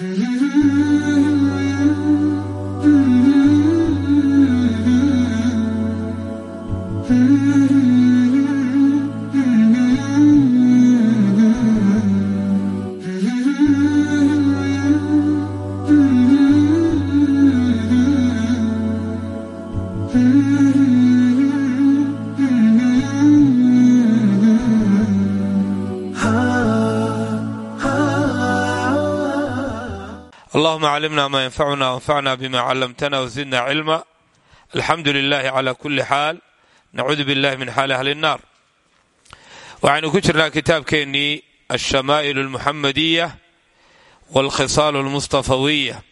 Mm-hmm. allahuma calimna ma yanfacuna wanfacna bima callamtana wzidna cilma alxamdu lilahi cala kuli xaal nacuudu billahi min xaali ahli nnaar waxaynu ku jirnaa kitaabkeennii alshamaa'ilu almuxamadiya waalkhisaalu almustafawiya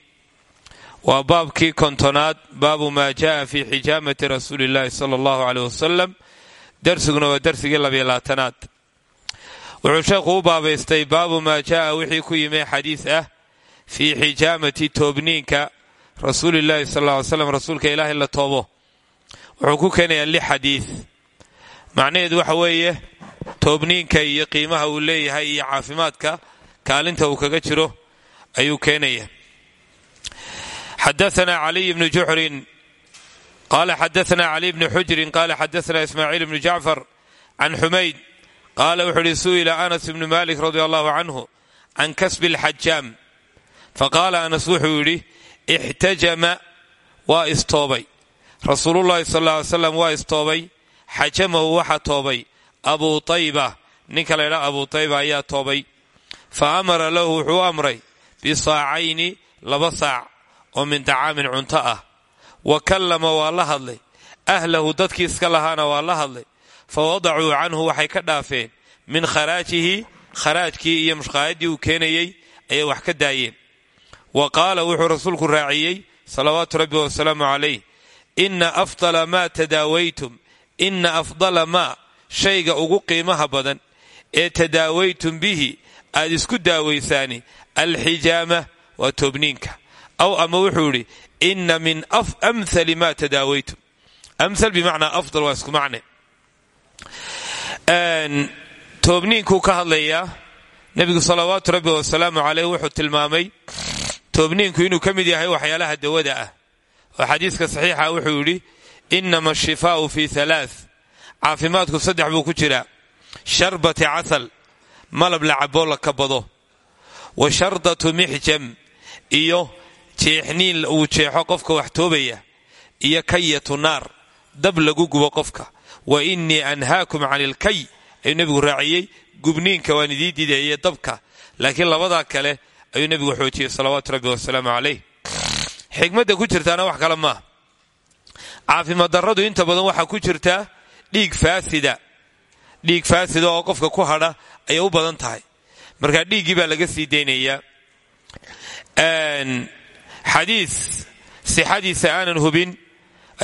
waa baabkii kontonaad baabu maa jaaa fi xijaamati rasuuli illahi sala allahu aleyh wasalam darsiguna waa darsigii labyolaatanaad wuxuu sheekhu u baabaystay baabu maa jaaa wixii ku yimi xadiis ah fii xijaamati toobniinka rasuulillaahi sal ly slam rasuulka ilaahay la toobo. Wuxuu ku keenayaa lix xadiid macnaheedu waxa weeye toobniinka iyo qiimaha uu leeyahay iyo caafimaadka kaalinta uu kaga jiro ayuu keenaya. Xadaana caliy bnu juxrin qala xadaana cali bni xujrin qala xadaana ismaaciil bnu jacfar can xumayd qaala wuxuu uhi su'ila anas bnu malik radi allahu canhu can kasbi alxajaam faqaala anas wuxuu yidhi ixtajama waa istoobay. Rasuulullahi sal ly slam waa istoobay xajamahu waxa toobay. Abuu tayba ninka laydhaa abuu tayba ayaa toobay. Fa amara lahu wuxuu amray bisaacayni laba saac oo min dacaamin cunto ah. Wa kallama waa la hadlay. Ahlahu dadkii iska lahaana waa la hadlay. Fa wadacuu canhu waxay ka dhaafeen. Min kharaajihi kharaajkii iyo mushqaayadii uu keenayey ayay wax ka daayeen wa qaala wuxuu rasuulku raaciyey salawaatu rabbi wasalaamu calayh inna afdala maa tadaawaytum inna afdala maa shayga ugu qiimaha badan ee tadaawaytum bihi aad isku daawaysaani alxijaama waa toobniinka aw ama wuxuu idhi inna min amhali maa tadaawaytum amhal bimacnaa afdal waa isku macne. Toobniinkuu ka hadlayaa nebigu salawaatu rabbi wasalaamu toobniinku inuu ka mid yahay waxyaalaha dawada ah. Oo xadiiska saxiixa wuxuu yidhi inama ashifaau fi halaa caafimaadku saddex buu ku jiraa. Sharbati casal malab la caboo la kabado wa shardatu mixjam iyo jeexniin uu jeexo qofka wax toobaya. Iyo kayatu naar dab lagu gubo qofka. Wa innii anhaakum can ilkay ayuu nebigu raaciyey. Gubniinka waan idii dideeye dabka. Laakiin labadaa kale ayuu nebigu xoojiyey salawaatu rabbi wasalaamu calayh. Xikmadda ku jirtaana wax kale maaha caafimaad darradu inta badan waxaa ku jirtaa dhiig faasida. Dhiig faasida oo qofka ku hadha ayay u badan tahay. Marka dhiiggii baa laga sii daynayaa xadiis sixadiisa aanan hubin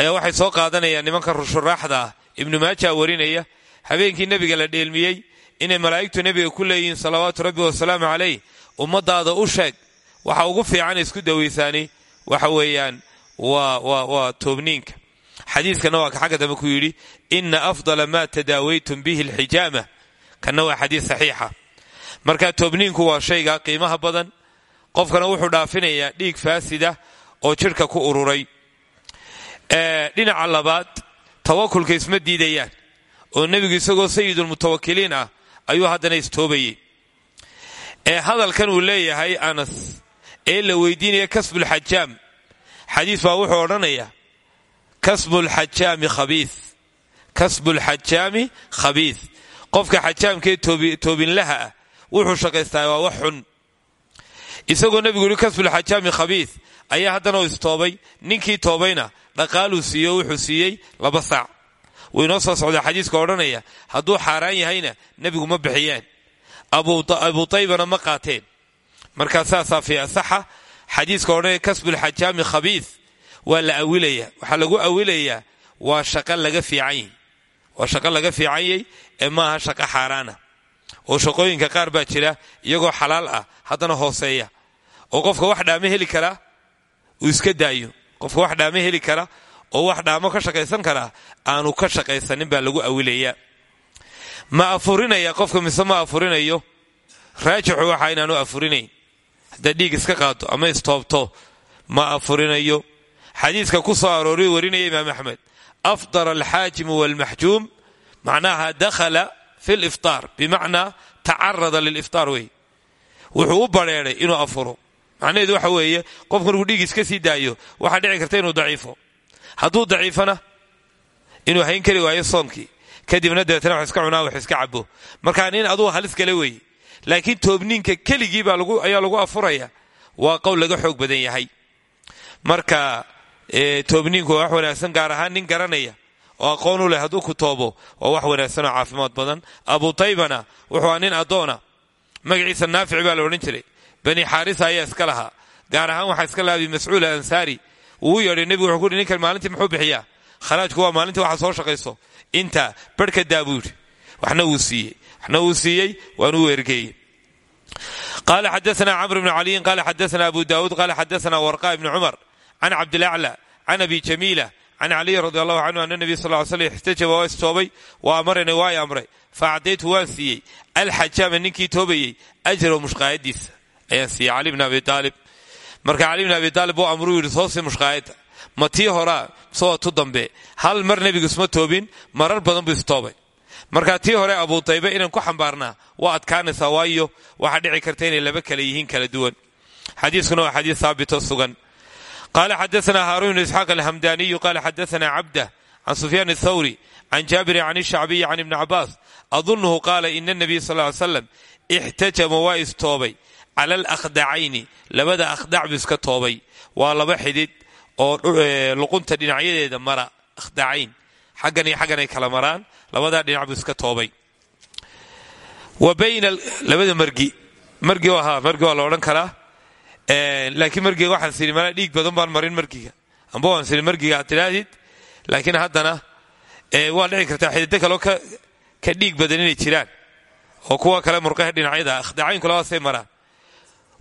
ayaa waxay soo qaadanayaan nimanka rushuraaxda ah. Ibnu maaja warinaya habeenkii nebiga la dheelmiyey inay malaa'igtu nebiga ku leeyihiin salawaatu rabbi wasalaamu calayh ummadaada u sheeg. Waxa ugu fiican isku dawaysaani waxa weeyaan waa toobniinka. Xadiiskana waa ka xagga dambe ku yidhi ina afdala ma tadaawaytum bihi alxijaama. Kanna waa xadiis saxiixa marka toobniinku waa shayga qiimaha badan qofkana wuxuu dhaafinayaa dhiig faasida oo jidhka ku ururay. Dhinaca labaad tawakulka isma diidayaan oo nebigu isagoo sayidulmutawakiliin ah ayuu haddana istoobayey ee hadalkan uu leeyahay anas ee la weydiinaya kasbulxajaam xadiis baa wuxuu odhanayaa kasbulxajaami khabiis kasbulxajaami khabiis. Qofka xajaamkee toobinlaha ah wuxuu shaqaystaa waa wax xun. Isagoo nebigu yihi kasbulxajaami khabiis ayaa haddana u istoobay. Ninkii toobayna dhaqaaluu siiyo wuxuu siiyey laba saac. Wuu inoo soo socdaa xadiiska odhanaya hadduu xaaraan yahayna nebigu ma bixiyeen abu taybana ma qaateen. Markaa saasaa fi asaxa xadiiska odhanaya kasbulxajaami khabiis waa la awilaya waxaa lagu awilayaa waa shaqa laga fiican waa shaqo laga fiicanyay ee maaha shaqo xaaraana. Oo shaqooyinka qaar baa jira iyagoo xalaal ah haddana hooseeya. Oo qofka wax dhaamo heli karaa uu iska daayo. Qofka wax dhaamo heli kara oo wax dhaamo ka shaqaysan karaa aanu ka shaqaysanin baa lagu awilayaa ma afurinaya qofka mise ma afurinayo? Raajixu waxa inaanu afurinayn dhiig iska qaado ama istoobto ma afurinayo. Xadiiska ku soo arooriy warinaya imaam axmed afdara alxaajimu walmaxjuum macnaha dakhala fi liftaar bimacnaa tacarada liliftaar wey. Wuxuu u inuu afuro. Macnaheedu waxa weeye qofku markuu dhiig iska sii daayo waxaa dhici karta inuu daciifo. Hadduu daciifana inuu hayn kari waayo soonkii kadibna dabeetana wax iska cunaa wax iska cabo markaa nin aduu halis gale weeye laakiin toobniinka keligii ayaa lagu afuraya. Waa qowl laga xoog badan yahay. Marka toobniinku wax wanaagsan gaar ahaan nin garanaya. Oo aqoon u leh hadduu ku toobo. Waa wax wanaagsan oo caafimaad badan. Abu taybana wuxuu aa nin addoona. Magaciisa naafici baa la odhan jiray. Bani xaarisa ayaa iska lahaa. Gaar ahaan waxaa iska lahaa abi mascuul ansaari uu u wuxuu ku yidhi ninkan maalintii muxuu bixiyaa? Kharaajku waa maalintii waxa soo shaqayso inta barhka daa buu yidhi waxna wuu siiyey. Waxna wuu siiyey waanuu weergeeyey qala xadaana camr bnu caliyin qala xadaana abu daawuud qala xadaana warqa ibni cumar can cabdilacla can abi jamiila can caliyi radi allahu canhu ana nebiy sal ly slam ixtajaba waa istoobay wa amarani waa amray. Fa acdaytu waan siiyey. Alxajaama ninkii ajraw mushqaayadiisa ayaan siiyey cali bn abi aalib marka cali bn abi aalib uu amruu yidhi soo ma tii horaa soo tu dambe. Hal mar nebigu isma toobin marar badan buu istoobay marka tii hore abu taybe inaan ku xambaarnaa waa adkaanaysaa waayo waxaa dhici karta inay laba kale yihiin kala duwan. Xadiiskuna waa xadiis haabito sugan. Qala xadaana haaruun bn isxaaq alhamdaniyu qala xadaana cabdah can sufyaan athawri can jaabiri can ishacbiyi can ibni cabaas adunuhu qaala ina nabiy sal ly slam ixtajama waa istoobay. Cala alakhdacayni labada akhdac buu iska toobay. Waa laba xidid oo luqunta dhinacyadeeda mara akhdacayn xaggan iyo xaggan ay kala maraan. Labadaa dhinac buu iska toobay. Wa labada margi. Margi ahaa margi waa la odhan karaa. Laakiin margiga waxaan siri malaa dhiig badan baan marin margiga. Amba waan siri margiga aad laakiin haddana waa dhici kartaa xididdo kaloo ka dhiig badan inay jiraan. Oo kuwa kale murqaha dhinacyada akhdacaynku labadaasay maraan.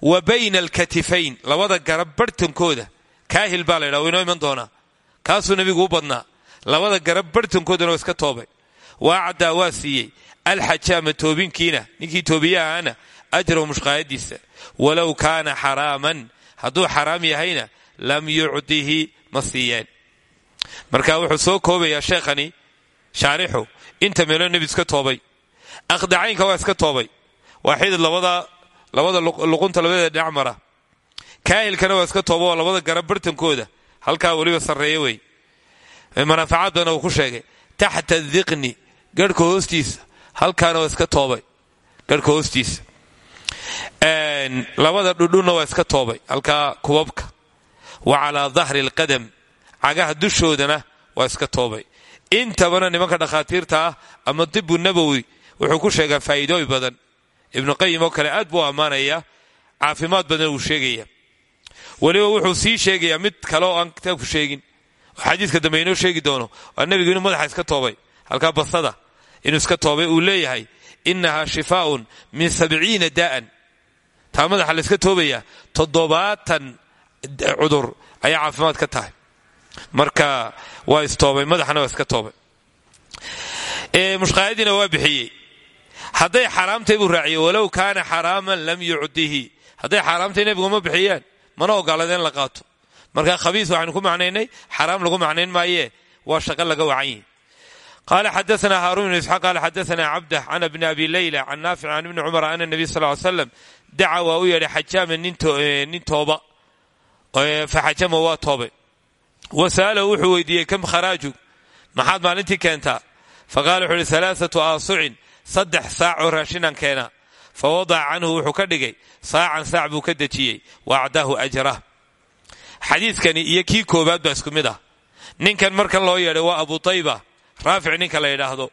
Wa bayna alkatifayn labada garab barhtankooda kaahil baa la ydhaha waynoo iman doonaa. Kaasuu nebigu u badnaa. Labada garab barhtankoodana waa iska toobay. Waa caddaa waa siiyey. Alxajaama toobinkiina ninkii toobiyahaana ajrahu mushqaayadiisa. Walow kaana xaraaman hadduu xaraam yahayna lam yucdihi ma siiyeen. Marka wuxuu soo koobayaa sheekhani shaarixu inta meelo nebi iska toobay. Akhdacaynka waa iska toobay. Waa xidid labada luqunta labadeeda dhinac mara kaahilkana waa iska tooba oo labada garab barhtankooda halkaa weliba sarreeya wey. Manaafacaad badana uu ku sheegay taxta diqni garhka hoostiisa. Halkaana waa iska toobay garhka hoostiisa. Labada dhudhunna waa iska toobay halkaa kubabka. Wa calaa dahri alqadam cagaha dushoodana waa iska toobay. Intabana nimanka dhakhaatiirta ah ama dibu nabowi wuxuu ku sheegaa faa'iidooyin badan. Ibnu qayim oo kale aad buu ammaanaya caafimaad badan uu sheegaya weliba wuxuu sii sheegayaa mid kale oo aan kitaabku sheegin. Xadiiska dambe sheegi doono waa inuu madaxa iska toobay. Halkaa basada inuu iska toobay uu leeyahay inahaa shifaaun min sabciina daa'an taa madaxa iska toobayaa toddobaatan cudur ayaa caafimaad ka tahay. Marka waa istoobay madaxana waa iska toobay. Mushqaayadiina waa bixiyey. Hadday xaaraamtay buu raaciyey walow kaana xaraaman lam yucdihi. Hadday xaaraamtay nebigu ma bixiyeen mana ogolada in la qaato. Marka khabiis waxaynu ku macnaynay xaraam lagu macnayn maayee waa shaqo laga wacan qala xadaana haarun bn isxaaq qala xadaana cabdah can bni abi leyla can naafic can ibni cumar ana nabiy sal ly slam daca waa u yeedhay xajaama nin tooba. Faxajama waa toobay. Wa sa'alahu wuxuu weydiiyey kam kharaaju? Maxaad maalintii keentaa? Faqala wuxu uhi alaaatu aasucin saddex saac oo raashinaan keenaa fa wadaca canhu wuxuu ka dhigay saacan saac buu ka dejiyey wa acdaahu ajrah xadiidkani iyo kii koobaad baa isku mid ah ninkan markan loo yeedhay waa abu tayba raafic ninka la yidhaahdo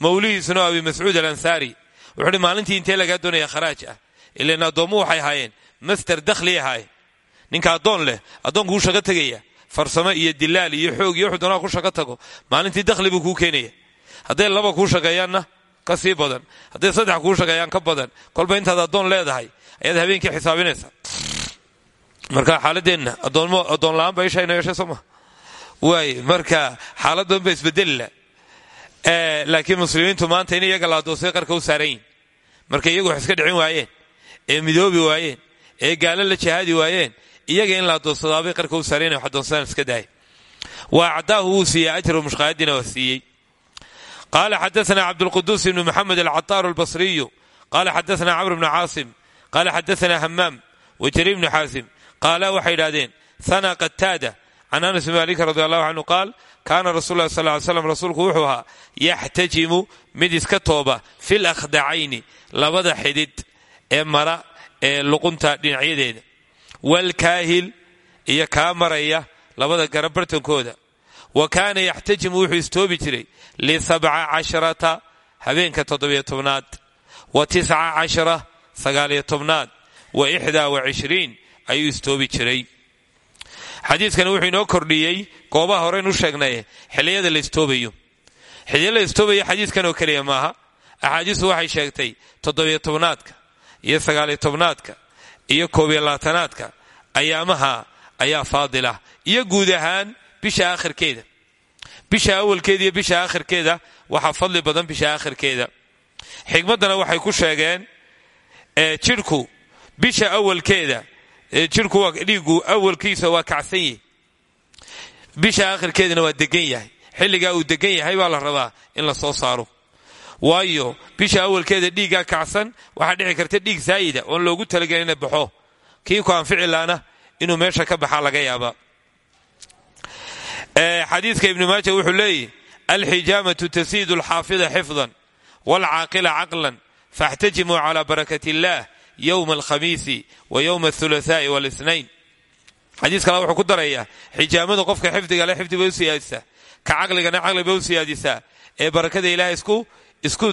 mawlihiisuna abi mascuud alansaari wuxuu uhi maalintii intee lagaa doonaya kharaaj ah ilan addoommu waxay ahaayeen master dakhli ahaayeen ninka iyo dilaal iyo xoog iyo wuxuu ku shaqo tago maalintii dakhli buu kuu keenaya hadday laba kuu shaqeeyaanna ka sii badan. Hadday saddex kuu shaqeeyaan ka badan. Kolba intaad addoon leedahay ayaad habeenkii xisaabinaysaa. Marka xaaladeenna addoon la'aan ba ishayna yeeshay sooma waay marka xaaladan laakiin muslimiintu maanta in iyaga la adoonsay qarka u saaran marka iyagu wax dhicin waayeen. Ee midoobi waayeen. Ee gaalo la jihaadi waayeen. Iyaga in la adoonsadaabay qarka u saareen wax adoonsadaan iska daaya wa acdaahu wuu siiyey ajru waa qaala xadaana cabdulquduus ibnu maxamed alcataaru albasriyu qaala xadaana camr bnu caasim qaala xadaana hamaam wa jariir bnu xaasim qaala waxay idhahdeen sana qataada can anas bn malik radi allahu canhu qaal kaana rasul lah sal ly slam rasuulku wuxuu ahaa yaxtajimu mid iska tooba fi lakhdacayni labada xidid ee mara ee luqunta dhinacyadeeda waalkaahil iyo kaa maraya labada garab bartankooda wa kaana yaxtajimu wuxuu istoobi jiray lisabca casharata habeenka toddobiyo tobnaad. Wa tisca cashara sagaaliyo tobnaad. Wa ixdaa wa cishriin ayuu istoobi jiray. Xadiidkani wuxuu inoo kordhiyey goobaha horeynu sheegnaye xilliyada la istoobayo. Xilliya la istoobayo xadiidkan oo keliya maaha axaadiistu waxay sheegtay toddobiyo tobnaadka iyo sagaaliyo tobnaadka iyo koobiyo labaatanaadka ayaamaha ayaa faadilah iyo guud ahaan bisha aakhirkeeda. Bisha awalkeeda iyo bisha aakhirkeeda waxaa fadli badan bisha aakhirkeeda. Xikmaddana waxay ku sheegeen jidhku bisha awalkeeda jidhku dhiigu awalkiisa waa kacsan yahy bisha aakhirkeedana waa degan yahay. Xilligaa uu degan yahay baa la rabaa in la soo saaro. Waayo bisha awalkeeda dhiiggaa kacsan waxaa dhici karta dhiig saayida oon loogu talagelin baxo. Kii ku anfici laana inuu meesha ka baxaa laga yaaba xadiidka ibnu maaja wuxuu leeyihi alxijaamatu tasiidu alxaafida xifdan waalcaaqila caqlan faاxtajimuu cala barakat اllah ywma alkhamiisi wa ywma athulathaa'i walisnayn xadiis kale wuxuu ku darayaa xijaamadu qofka xifdiga le xifdi bay u siyaadisaa. Ka caqligana caqli bay u siyaadisaa. Ee barakada ilaah isku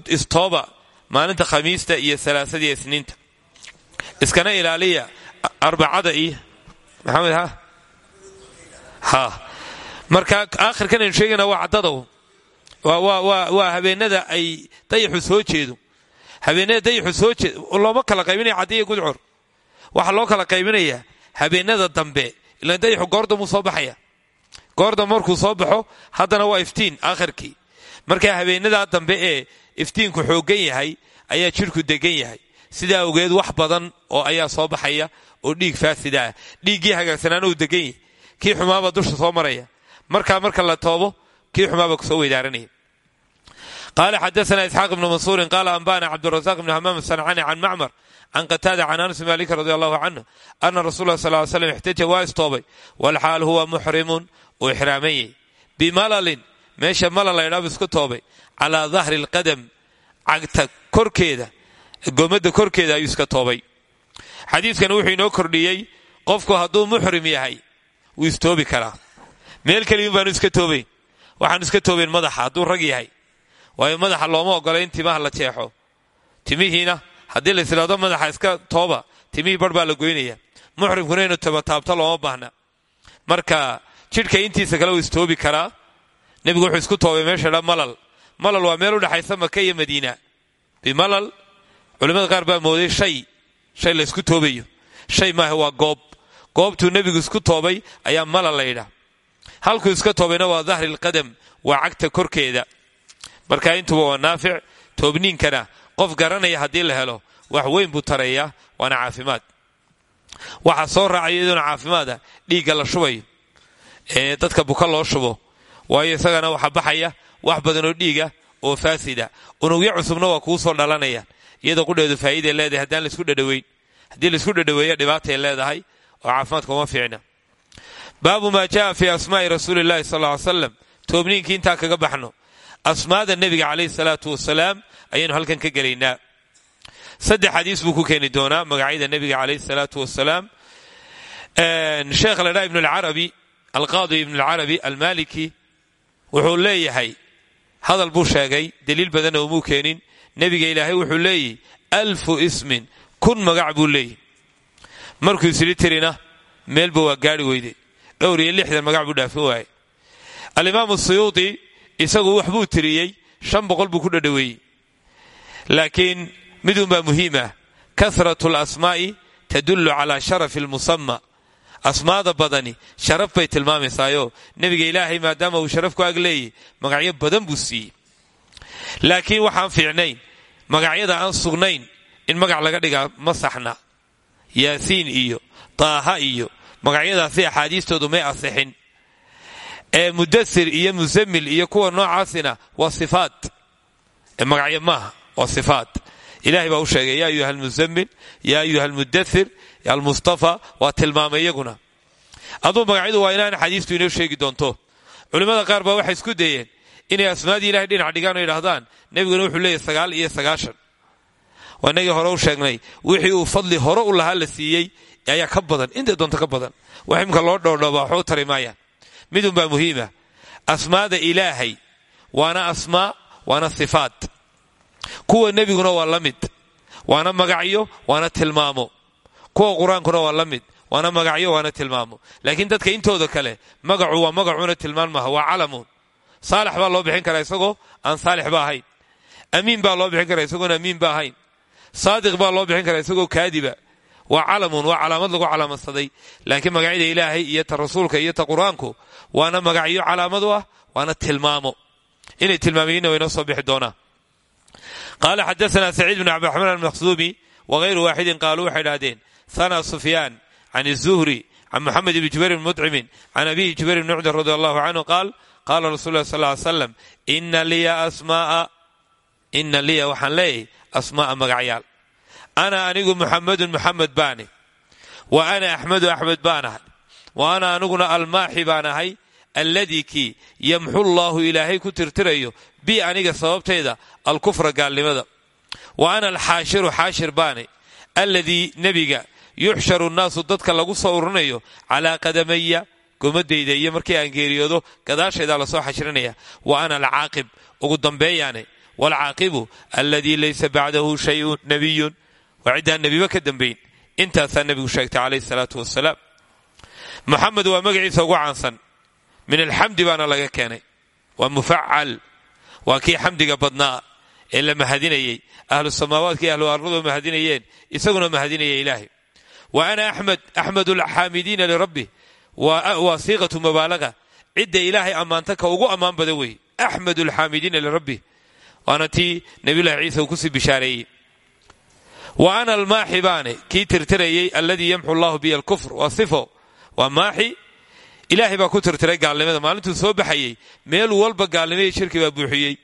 istooba maalinta khamiista iyo salaasadiiyo isniinta. Iskana ilaaliya arbacada iyo maxamed marka aakhirkan aynu sheegayna waa caddadow waa habeenada ay dayaxu soo jeedo. Habeenada dayaxu soo jeedo looma kala qaybinaya caddiya gudcur waxaa loo kala qaybinayaa habeenada dambe ilaan dayaxu goordamuu soo baxaya. Goordam soo baxo haddana waa iftiin aakhirkii. Marka habeenadaa dambe ee iftiinku xooggan yahay ayaa jidhku degan yahay. Sidaa ogeed wax badan oo ayaa soo baxaya oo dhiig faasida ah. Dhiiggii hagaagsanaana uu degan yahay. Kii xumaaba dusha soo maraya markaa marka la toobo kii xumaaba ku soo weydaaranaya qaala xadaana isxaaq ibnu mansuurin qaala anbana cabdurazaq ibnu hamaam sancani can macmar can qataada can anas malik radi allahu canhu ana rasul lah sal slam ixtaja waa istoobay. Walxaal huwa muxrimun uu ixraamanyay bimalalin meesha malal laydhaabu isku toobay. Calaa dahri lqadam cagta korkeeda gomadda korkeeda ayuu iska toobay. Xadiidkan wuxuu inoo kordhiyey qofku hadduu muxrim yahay wuu istoobi karaa meel keliyin baanu iska toobayn waxaanu iska toobayn madaxa hadduu rag yahay. Waayo madaxa looma ogola in timaha la jeexo. Timihiina haddii la islaado madaxa iska tooba timihii bar la goynaya muxrimkuna inuu tabataabto looma baahna. Marka jidhka intiisa kale uu istoobi karaa. Nebigu wuxuu isku toobay meesha dha malal. Malal waa meel u dhexaysa maka iyo madiina. Bimalal culimmada qaar baa mooday shay. Shay la isku toobayo. Shay maaha waa goob. Goobtuu nebigu isku toobay ayaa malal laydhaa halkuu iska toobayna waa dahri lqadam waa cagta korkeeda. Marka intuba waa naafic toobniinkana qof garanaya haddii la helo wax weyn buu tarayaa waana caafimaad. Waxaa soo raacaya iyadoona caafimaada dhiigga la shubayo ee dadka buka loo shubo waayo isagana waxaa baxaya wax badanoo dhiiga oo faasida. Unugyo cusubna waa kuu soo dhalanaya iyadoo qudheedu faa'iiday leedahay haddaan la isku dhadhaweyn haddii la isku dhadhaweeya dhibaatay leedahay oo caafimaadka uma fiicna baabu maa jaa fi asmaa'i rasuuli llahi sal ly slam toobniinkii intaa kaga baxno. Asmaada nebiga calayhi salaatu wasalaam ayaynu halkan ka gelaynaa. Saddex xadiis buu ku keeni doonaa magacyada nebiga calayhi salaatu wasalaam sheekh ladhaa ibn alcarabi alqaadi ibn alcarabi almaliki wuxuu leeyahay hadal buu sheegay daliil badanna umuu keenin. Nebiga ilaahay wuxuu leeyahy alfu ismin kun magac buu leeyahy markuu isili dhowr iyo lixdan magac buu dhaafin waayey alimaamu suyuudi isagu wax buu tiriyey shan boqol buu ku dhadhaweeyey laakiin midunbaa muhiim ah kasratu lasmaa'i tadullu calaa sharafi almusama asmaada badani sharaf bay tilmaamaysaayoo nebiga ilaahay maadaama uu sharaf ku ag magacyo badan buu siiyey. Laakiin waxaan fiicnayn magacyada aan sugnayn in magac laga dhigaa ma saxna. Yaasiin iyo taaha iyo magacyadaasi axaadiistoodu may asixin. Ee mudasir iyo musamil iyo kuwa noocaasina waa sifaat. Magacyo maaha waa sifaat. Ilahay baa u sheegay ya ayuha almusamil ya ayuha almudathir almustafa waa tilmaamay iyaguna. Aduu magacyadu waa inaan xadiistu inoo sheegi doonto. Culimmada qaar baa waxay isku dayeen inay asmaadii ilahay dhinac dhigaan oo yidhaahdaan nebiguna wuxuu leeyahy sagaal iyo sagaashan. Waa inagii hore u sheegnay wixii uu fadli hore u lahaa la siiyey ayaa ka badan intay doonto ka badan. Wax imka loo dhoodhooba waxuu tari maayaan muhiima. Asmaada ilaahay waana asmaa waana sifaat. Kuwa nebiguna waa la mid. Waana magacyo waana tilmaamo. Kuwa qur'aankuna waa la mid. Waana magacyo waana tilmaamo. Laakiin dadka intooda kale magacu waa magacuna tilmaan maaha waa calamuun. Saalax baa loo bixin karaa isagoo aan saalix ba ahayn. Amiin baa loo bixin karaa isagoon amiin ba ahayn. Saadiq baa loo bixin karaa isagoo kaadiba waa calamuun waa calaamad lagu calaamadsaday laakiin magacyada ilaahay iyo ta rasuulka iyo ta qur'aanku waana magacyo calaamadu ah waana tilmaamo. Inay tilmaamayiinna waynoo soo bixi doonaa. Qaala xadaana saciid bn cabdiraxmaan almaqsuumi wagayru waaxidin qaaluu waxay idhahdeen sana sufyaan can izuhri can moxamed ibni jubayr bn mudcimin can abihi jubayr bn nucdin radi allahu canhu qaal qaala rasul lah sal ly slam ina liya waxaan leeyahay asmaaa magacyaal ana anigu muxamedun muxamed baani wa ana axmedu axmed baan ahay wa ana aniguna almaaxi baan ahay alladii kii yamxu llaahu ilaahay ku tirtirayo bi aniga sababtayda alkufra gaalnimada wa ana alxaashiru xaashir baani alladii nebiga yuxsharu nnaasu dadka lagu soo ururinayo calaa qadamaya gomadayda iyo markii aan geeriyoodo gadaashaydaa la soo xashirinaya wa ana alcaaqib ugu dambeeyaane waalcaaqibu alladii laysa bacdahu shayun nabiyun waa ciddaan nebiba ka dambayn intaasaa nebigu sheegtay calayhi salaatu wasalaam muxamed waa magaciisa ugu caansan min alxamdi baana laga keenay waa mufacal waa kii xamdiga badnaa ee la mahadinayey ahlu samaawaadka iyo ahlu arladu mahadinayeen isaguna mahadinaya ilaahay wa ana axmed axmed alxaamidiina lirabbi waa siiqatu mubaalaga cidda ilaahay ammaanta ka ugu ammaan badan wey axmed alxaamidiina lirabbi waana tii nabiyulahi ciisa ku sii bishaareeyey wa ana almaaxi baane kii tirtirayey alladii yamxu allahu biya alkufr waa sifo waa maaxi ilaahay baa ku tirtiray gaalnimada. Maalintuu soo baxayey meel walba gaalnimaiyo shirki baa buuxiyey.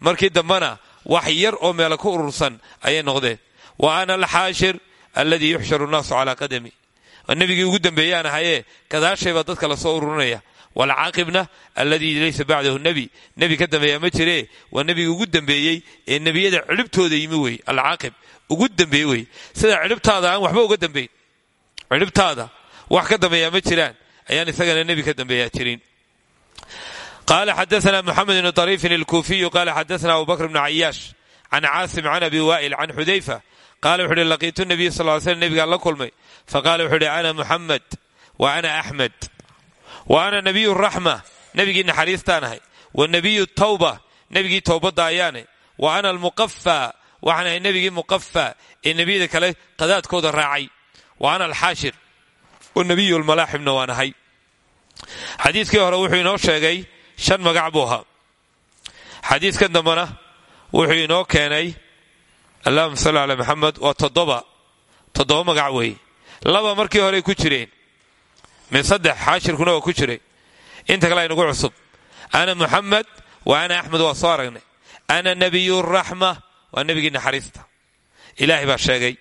Markii dambena wax yar oo meela ku urursan ayay noqdeen. Wa ana alxaashir alladii yuxsharu nnaasu calaa qadami. Waa nebigii ugu dambeeyaan ahayee gadaashay baa dadka la soo ururinaya waalcaaqibna alladii laysa bacdahu nebi nebi ka dambeeya ma jiree waa nebigii ugu dambeeyey ee nebiyada cidhibtooda yimi wey alcaaqib ugu dambeeye sida cidhibtaada aan waxba uga dambayn cidhibtaada wax ka dambeeyaa ma jiraan ayaan isagana nebi ka dambeeyaa jirin qaala xadaana moxamed bn طariifin alkuufiyu qaala xadaana abu bakr bn cayaash can caasim can abi waa'il can xudayfa qaala wuxu uhi laqiitu nabiy sal slm nebigaan la kulmay faqala wuxuu ana muxamed wa ana wa ana nabiyu raxma nebigii naxariistaan ahay wa nabiyu tawba nebigii towbadda ayaane wa ana almuqafa waxaan ahay nebigii muqafa ee nebiyada kale qadaadkooda raacay wa ana alxaashir wa nabiyu lmalaaxibna waan ahay. Xadiiskii hore wuxuu inoo sheegay shan magac buu ahaa. Xadiiskan dambena wuxuu inoo keenay allahuma salli calaa waa toddoba toddoba magac laba markii horey ku jireen min saddex xaashirkuna waa ku jiray. Inta kale aynagu cusub ana muxamed wa ana axmed waa soo aragnay. Ana nabiyu raxma waa nebigii naxariista. Ilaahay baa sheegay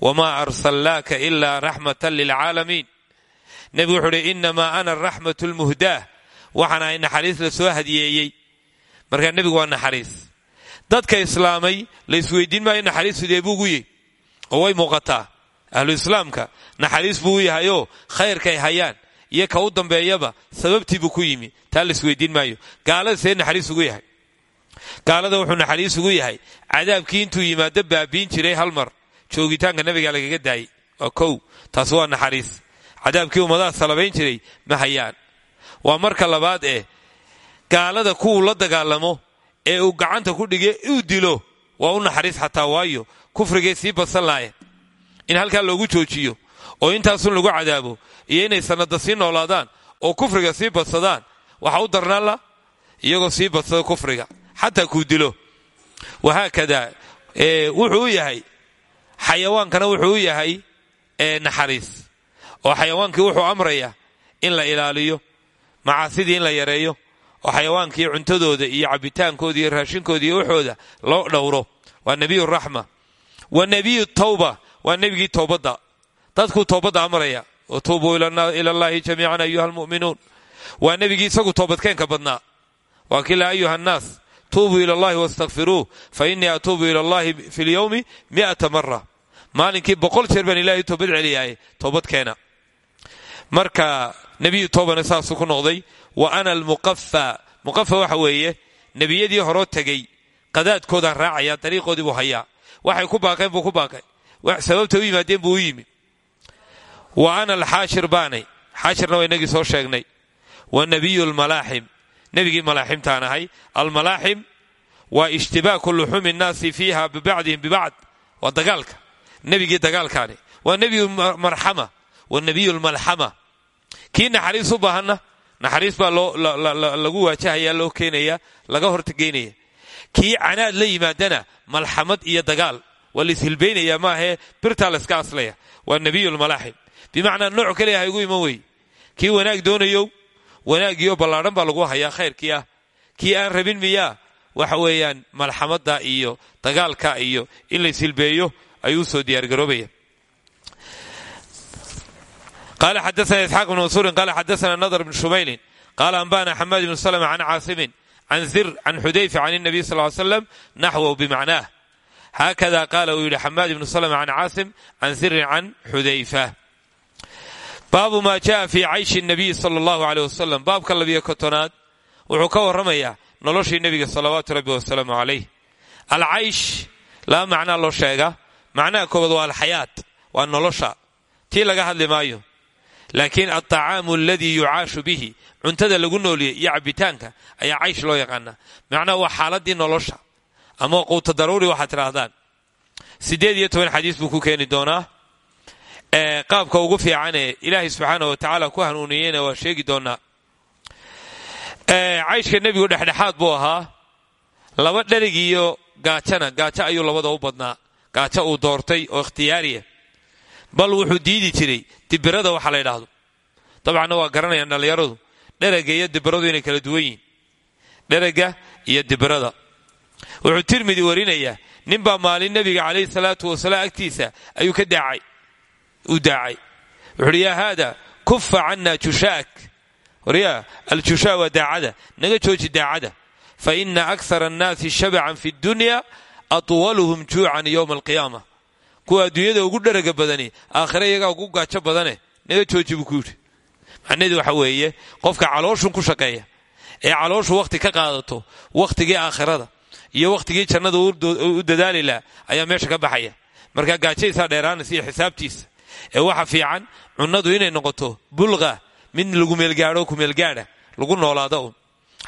wamaa arsalnaaka ilaa raxmatan lilcaalamiin nebigu wuxuu uhi inamaa ana araxmatu lmuhdaah waxaan ahay naxariis la soo hadiyeeyey. Markaa nebigu waa naxariis. Dadka islaamay la isweydiin maayo naxariis sidee buu ugu yihi oo way muuqataa ahlu islaamka naxariis buu u yahayoo khayrkay hayaan iyo ka u dambeeyaba sababtiibuu ku yimi taa la isweydiin maayo. Gaalada see naxariis ugu yahay. Gaalada wuxuu naxariis ugu yahay cadaabkii intuu yimaado baabiin jiray hal mar joogitaanka nabiga lagaga daayay waa kow taas waa naxariis. Cadaabkii ummadaha salabayn jiray ma hayaan. Waa marka labaad ee gaalada kuwuu la dagaalamo ee uu gacanta ku dhige uu dilo waa u naxariis xataa waayo kufrigay sii badsan laayeen in halkaa loogu joojiyo oo intaasun lagu cadaabo iyo inay sanada sii noolaadaan oo kufriga sii badsadaan waxa u darnaan la iyagoo sii badsada kufriga xataa kuu dilo. Wahaakada wuxuu u yahay xayawaankana wuxuu u yahay naxariis oo xayawaankii wuxuu amrayaa in la ilaaliyo macaasidii in la yareeyo oo xayawaankii cuntadooda iyo cabitaankooda iyo raashinkooda iyo waxooda loo dhowro. Waa nebiyu raxma wa nebiyu tawba waa nebigii toobadda. Dadkuu toobadda amraya wa tuubuu ila allahi jamiican ayuha almu'minuun waa nebigii isagu toobadkeenka badnaa. Waa kii la ayuha annaas tuubuu ila allahi wastakfiruuh fa innii atuubu ila allahi fi lyowmi mi'ata mara maalinkii boqol jeer baan ilaahay toobad celiyaaye toobadkeena. Marka nebiyu toobana saasuu ku noqday wa ana almuqafa muqafa waxa weeye nebiyadii horoo tegey. Qadaadkoodaan raacaya dariiqoodii buu hayaa. Waxay ku baaqeen buu ku baaqay sababta u yimaadeen buu u yimi. Wa ana alxaashir baanay. Xaashirna waa inagii soo sheegnay. Wa nebiyu lmalaaxim nebigii malaaximtaan ahay. Almalaaxim waa ishtibaaku luxuumi nnaasi fiiha bibacdihim bibacd waa dagaalka. Nebigii dagaalkaani. Waa nebiyu marxama. Wa nebiyu lmalxama kii naxariis u baahanna naxariis baa lagu waajahaya loo keenaya laga hortageynaya kii canaad la yimaadana malxamad iyo dagaal waa la ishilbaynaya maahae birtaa layska aslaya. Waa nabiyulmalaaxim bimacnaa nooc kaliya ah ha igu iman wey. Kii wanaag doonayo wanaaggiioo ballaadhan baa lagu hayaa khayrkii ah. Kii aan rabin miyaa waxa weeyaan malxamadda iyo dagaalka iyo in la ishilbeeyo ayuu u soo diyaargaroobaya qaala xadaana isxaaq bn mansuurin qaala xadaana nadr bn shumaylin qaala anbana xamaad bn slm can caasimin can zir can xudayfa can nabiy sal l slam naxwaw bimacnaah haakada qaala uu yidhi xamaad ibnu slm can caasim can sirin can xudayfa baabu maa jaءa fii cayshi nabiyi sal اllahu aleyh wasalam baabka labiyo kotonaad wuxuu ka warramayaa noloshii nebiga salawaatu rabbi wasalaamu calayh alcaysh laba macnaa loo sheega macnaha koobaad waa alxayaat waa nolosha tii laga hadli maayo laakiin altacaamu aladii yucaashu bihi cuntada lagu nooliyey iyo cabbitaanka ayaa caysh loo yaqaanaa macnaha waa xaaladii nolosha ama quuta daruuri waxaad tidhaahdaan. Siddeed iyo toban xadiis buu ku keeni doonaa. Qaabka ugu fiicanee ilaahay subxaana wa tacaala ku hanuuniyeyna waa sheegi doonaa. Cayshka nebigu dhexdhexaad buu ahaa. Laba dherig iyo gaajana gaajo ayuu labada u badnaa. Gaajo uu doortay oo ikhtiyaariya. Bal wuxuu diidi jiray dibirada waxa la ydhaahdo dabcanna waa garanayaan dhallinyaradu dherega iyo dibiradu inay kala duwan yihiin. Dherega iyo dibirada wuxuu tirmidi warinayaa ninbaa maalin nebiga calayhi salaatu wasalaam agtiisa ayuu ka daacay u daacay. Wuxuuhi yaa haada kufa canna jushaak. Waryaa aljushaa waa daacada naga jooji daacada. Fa ina akthara annaasi shabacan fi dunya atwaluhum juucan yowma alqiyaama. Kuwa adduunyada ugu dheraga badani aakhire iyagaa ugu gaajo badane naga jooji buu ku yidhi. Waxa weeye qofka calooshun ku shaqeeya ee calooshu wakhti ka qaadato wakhtigii aakhirada iyo wakhtigii jannada u dadaali laha ayaa meesha ka baxaya. Markaa gaajaysaa dheeraanaysa iyo xisaabtiisa. Ee waxa fiican cunnadu inay noqoto bulqa mid lagu meelgaadho kumeelgaadha lagu noolaado. Un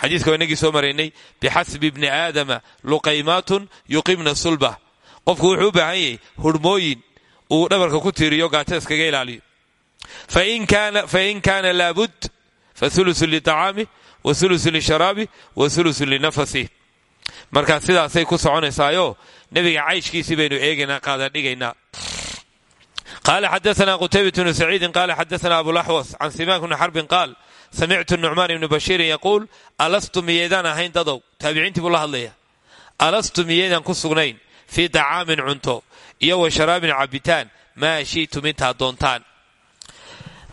xadiiska waa inagii soo maraynay bixasbi ibni aadama luqaymaatun yuqimna sulba. Qofku wuxuu u baahan hurmooyin uu dhabarka ku tiiriyo gaajo iskaga ilaaliyo. Fain kaana laabud fa ulusun liطacaamih wa ulusun lisharaabi wa ulusun linafasih markaa sidaasay ku soconaysaayo nebiga cayshkiisii baynu eegaynaa qaadadhigaynaa qaala xadaana qutaybat bnu saciidin qaala xadaana abulaxwas can simaan bni xarbin qaal samictu nucmaan ibni bashiirin yaquul alastu miyeydaan ahayn dadow? Taabiciintii buu la alastu miyeydaan ku sugnayn fii dacaamin cunto iyo wa sharaabin cabitaan maa shi'tum intaad doontaan.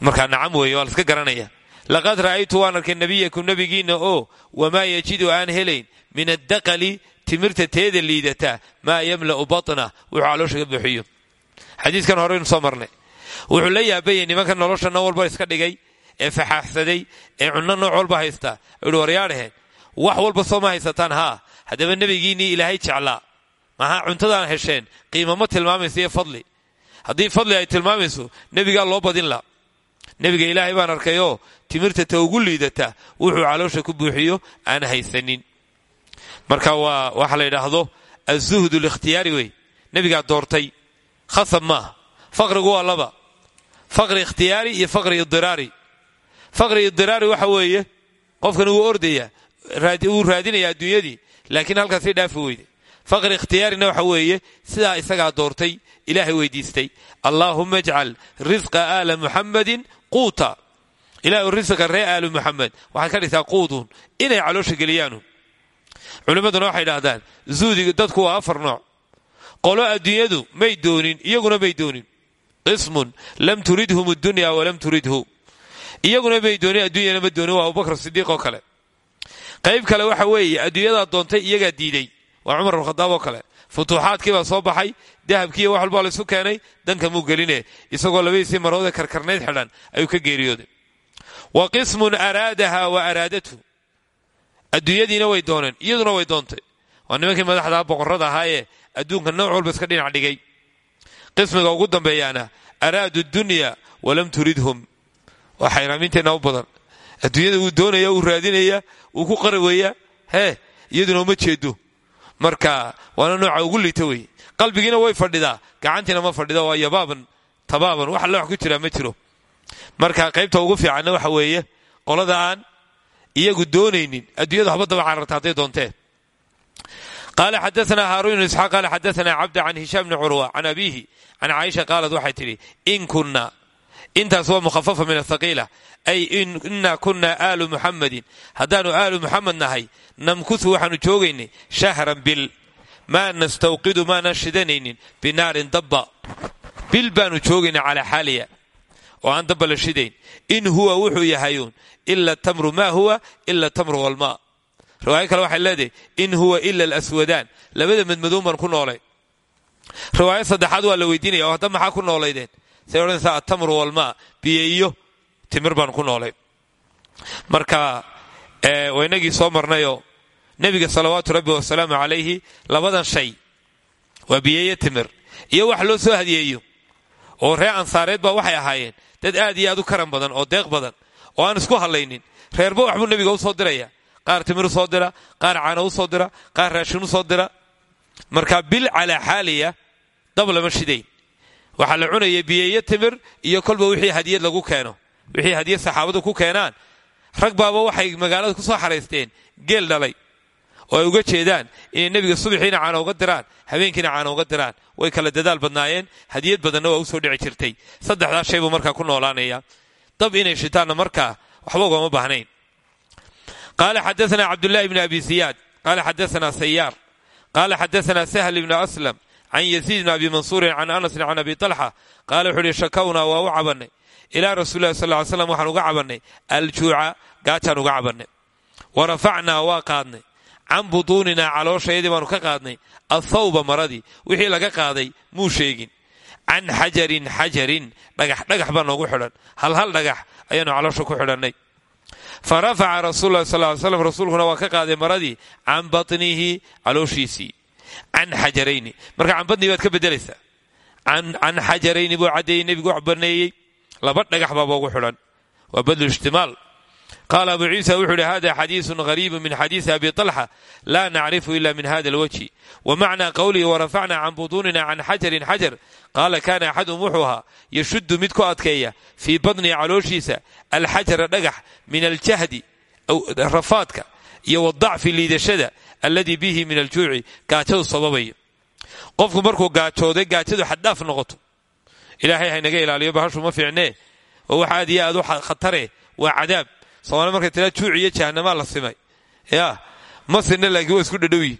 Markaa nacam weeye waa laska garanaya laqad ra'aytu waan arkay nebiyakum nebigiinna oo wamaa yajidu aan helayn min addaqali timirta teeda liidata maa yamla'u batna wuxuu caloosha ka buuxiyo xadiiskan horeynu soo marnay wuxuu la yaabayay nimanka nolosha nooc iska dhigay ee faxaaxsaday ee cunno nooc walba haystaa uhi wax walba soo ma haysataan haa haddaba nebigiinnii ilaahay jeclaa cuntadaan hesheen qiima ma fadli haddii fadli ay tilmaamayso nebigaa loo badin la nebiga ilaahay baan arkayoo timirta ta ugu liidata wuxuu caloosha ku buuxiyo aan haysanin. Marka waa waxa la yidhaahdo azuhd likhtiyaari wey. Nebigaa doortay khasab maaha faqrigu laba. Faqri ikhtiyaari iyo faqri idiraari faqri idiraari waxa weeye qofkan wuu ordaya wuu raadinaya adduunyadii laakiin halkaasii dhaafi weyde. Faqri ikhtiyaarina waxa weeye sidaa isagaa doortay ilaahay weydiistay allaahuma ajcal risqa aala muxammadin quuta ilaahu risqa ree aalu muxamed waxaad ka dhigtaa quudun inay caloosha geliyaanu. Culimmaduna waxay idhahdaan zuudiga dadku waa afar nooc. Qolo adduunyadu may doonin iyaguna may doonin. Qismun lam turidhum addunya walam turidhu. Iyaguna may doonin adduunyana ma doonin waa abubakr sidiiq oo kale. Qayb kale waxa weeye adduunyadaa doontay iyagaa diiday. Waa cumar bnkhadaab oo kale. Futuuxaadkii baa soo baxay dahabkiiyo wax walbaa laysu keenay danka muu geline isagoo labadiisii maroode karkarnayd xidhan ayuu ka geeriyooday wa qismun araadaha wa araadatu. Adduunyadiina way dooneen iyaduna way doontay. Waa nimankii madaxdaa boqorrada ahaayee adduunka nooc walba iska dhinac dhigay. Qismiga ugu dambeeyaana araadu dunya walam turidhum. Waa xayraaminteena u badan. Adduunyada uu doonaya uu raadinaya uu ku qaraweeya hee iyaduna uma jeedo marka waana nooca ugu liita wey qalbigiina way fadhidaa gacantiina ma fadhida marka qaybta ugu fiicanna waxa weeye qolada aan iyagu doonaynin adduunyada waxba daba cararta hadday doonteen qaala xadaana haaruun isxaaq qaala xadaana cabda can hishaam bni curwa can abiihi can caaisha qaalad waxay in kunna intaas waa mukhafafa min athaqiila ay inna kunna aalu muxammadin haddaanu aalu muxamed nahay namkusu waxaanu joogaynay shahran bil maa nastawqidu maanan shidanaynin binaarin dabba. Bil baanu joogaynay calaa xaaliya oo aan shidayn in huwa wuxuu yahayuun ila tamru maa huwa ila tamru walmaa riwaayo kale waxay leedahay in huwa ila alaswadaan. Labada madmadoon baan ku noolay. Riwaayo saddexaad waa la weydiinaya oo hadda maxaa ku noolaydeen? Say odhanaysaa atamru walmaa biyo iyo timir baan ku noolay. Marka waa inagii soo marnayoo nebiga salawaatu rabbi wasalaamu calayhi labadan shay waa biyo iyo timir. Iyo wax loo soo hadiyeeyo oo reer ansaareed baa waxay ahaayeen dad aad iyo aad u karan badan oo deeq badan oo aan isku hadlaynin. Reerba waxbuu nebiga u soo diraya. Qaar timir u soo dira qaar caano u soo dira qaar raashin u soo dira. Marka bil calaa xaaliya dab lama shidayn. Waxaa la cunaya biyeeyo timir iyo kolba wixii hadiyad lagu keeno. Wixii hadiyad saxaabadu ku keenaan. Rag baaba waxay magaalada ku soo xaraysteen geel dhalay oo ay uga jeedaan inay nebiga subaxiina caano uga diraan habeenkiina caano uga diraan way kala dadaal badnaayeen hadiyad badanna waa u soo dhici jirtay. Saddexdaas shay buu markaa ku noolaanaya. Dab inay shitaanna markaa waxba ugama baahnayn. Qaala xadaana cabdulahi bni abi siyaad qaala xadaana sayaar qaala xadaana sahl ibni aslam can yaziid bn abi mansuurin can anasin can abi talxa qaala wuxuu uhi shakawnaa waa u cabannay. Ilaa rasuuli lahi sal ly slam waxaan uga cabannay. Aljuuca uga cabannay. Wa rafacnaa waa qaadnay can butuuninaa calooshayadii baanu ka qaadnay athawba maradii wixii laga qaaday muu sheegin. Can xajarin xajarin dhagax dhagax baa noogu xidhan. Hal hal dhagax ayaanu caloosha ku xidhannay. Fa rafaca sal ly slam rasuulkuna waa ka qaaday maradii can batnihi calooshiisii. Can xajarayni. Marka can badnii baad ka bedelaysaa can xajarayni buu caddeeyey nebigu wax baneeyey. Laba dhagax baaba ugu xidhan. Waa badlu ijtimaal qaala abu ciisa wuxuu uhi hada xadiisun gariibu min xadiisi abi طalxa laa nacrifu ila min hada alwajhi wa macnaa qowlihi warafacna can butuunina can xajarin xajar qaala kaana axadum wuxuu ahaa yashuddu mid ku adkeeya fii badnihi calooshiisa alxajara dhagax min aljahdi rafaadka iyo wadacfi liidashada alladii bihi min aljuuci gaajadu sababaya qofku markuu gaajooday gaajadu xaddaaf noqoto ilaahay haynaga ilaaliyo bahashu ma fiicnee oo wax aad iyo aad u khatare waa cadaab somaali markay tiraa juuc iyo jahanamaa la simay. Ya ma sinna laakiin waa isku dhadhowyi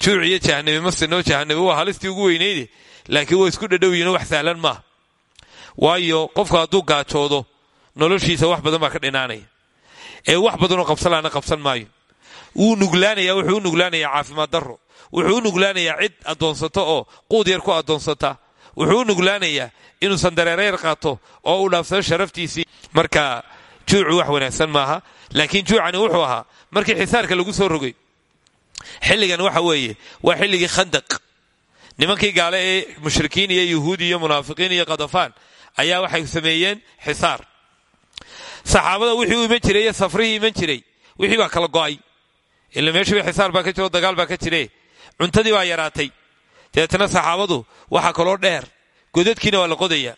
juuc iyo jahaname ma sinno waa halistii ugu weynayde laakiin waa isku dhadhowyino wax sahlan maaha waayo qofku hadduu gaajoodo noloshiisa wax badan baa ka dhinaanaya. Ee wax badanoo qabsalaana qabsan maayo. Wuu nuglaanaya wuxuu u nuglaanayaa caafimaad darro. Wuxuu u nuglaanayaa cid addoonsato oo quud yar ku addoonsata. Wuxuu u nuglaanayaa inuusan dareerayar qaato oo uu dhaafsado sharaftiisii. Marka juucu wax wanaagsan maaha laakiin juucani wuxuu ahaa markii xisaarka lagu soo rogay. Xilligan waxa weeye waa xilligii khandaq. Nimankii gaale ee mushrikiin iyo yuhuudi iyo munaafiqiin iyo kadafaan ayaa waxay sameeyeen xisaar. Saxaabada wixii u iman jiray iyo safrihii iman jiray wixii baa kala go'ay. Ila meeshiiba xisaar baa ka jiro dagaal baa ka jire cuntadii baa yaraatay. Dabeetana saxaabadu waxaa kaloo dheer godadkiina waa la qodayaa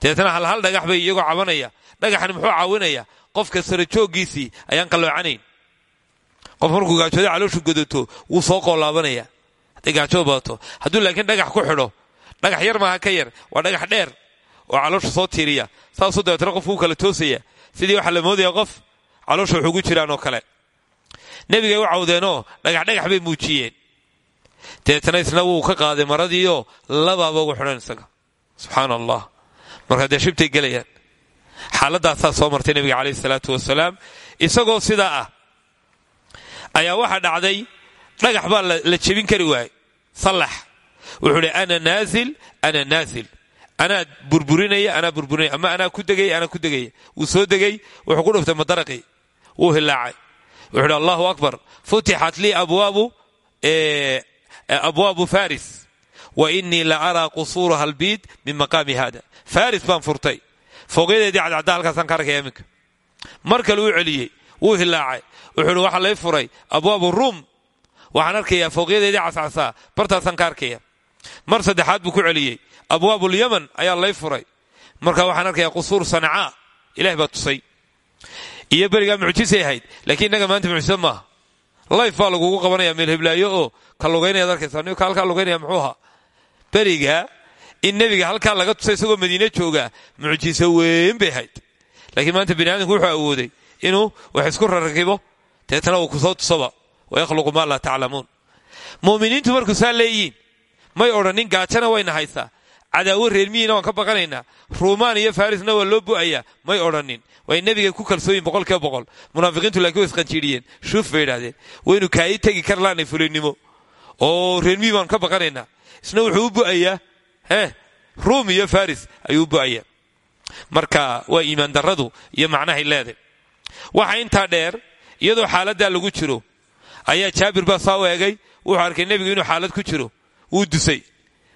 dabeetana hal hal dhagax bay iyagoo cabanaya. Dhagaxani muxuu caawinaya? Qofka sarajooggiisii ayaan qalloocanayn qof markuu gaajooda calooshu godato wuu soo qoolaabanaya haday gaajo badato hadduu laakiin dhagax ku xidho dhagax yar maaha ka yar waa dhagax dheer oo caloosha soo tiiriya. Saasuu dabeetna qofku u kala toosaya. Sidii waxaa la moodaya qof caloosha waxugu jiraan oo kale. Nebigay u cawdeenoo dhagaxdhagax bay muujiyeen. Deetna isna wuu ka qaaday maradiioo labaaba ugu xidhan isaga. Subxaana allah markaa dee shibtay gelayaan xaaladaasaa soo martay nebiga caleyhi salaatu wasalaam isagoo sidaa ah ayaa waxaa dhacday dhagax baa la jebin kari waayey sallax. Wuxuu hi ana naazil ana naazil. Anaa burburinaya anaa burburinaya. Ama anaa ku degaya anaa ku degaya wuu soo degay wuxuu ku dhuftay madaraqii. Wuu hilaacay wuxuu hi allahu akbar. Futixat lii abwaabu abwaabu faris wa inii la araa qusuuraha albiid min maqaami hada faris baan furtay fooqyadeedii cadcadda halkaasaan ka arkaya iminka mar kale uu celiyey wuu hilaacay wuxuu hi waxaa lay furay abwaabu ruum waxaan arkayaa fooqyadeedii cascasaa bartaasaan ka arkaya mar saddexaad buu ku celiyey abwaabulyaman ayaa lay furay marka waxaan arkayaa qusuur sanacaa ilahay baa tusay iyo mucjisay ahayd laakiin innaga maanta mucjiso maaha layf baa qabanaya meel heblaayo oo ka lugaynayad arkaysa ninka halkaa muxuu ahaa beriga in nebiga halkaa laga tusay isagoo madiine jooga mucjiso weyn bay ahayd. Laakiin maanta bini aadamku wuxuu inuu wax isku rarakibo deetana uu ku soo tusoba wayakhluqu maa laa taclamuun. Mu'miniintu markuu saa leeyihiin may odhanin gaajana wayna haysaa. Cadaawo reermihiina waan ka baqanaynaa. Ruumaan iyo farisna waa loo bu'ayaa may odhanin. Way nebiga ku kalsooyin boqolkiiba boqol. Munaafiqiintu laakiin way isqanjiidhiyeen shuuf bay idhahdeen waynu kaayi tegi kar laanay fulinnimo oo reermihii baan ka baqanaynaa isna wuxuu u bu'ayaa ruum iyo faris ayuu u marka waa iimaan darradu iyo macnahay leeday waxa intaa dheer iyadoo xaaladdaa lagu jiro ayaa jaabir baa saa u wuxuu arkay nebigu inuu xaalad ku jiro wuu dusay.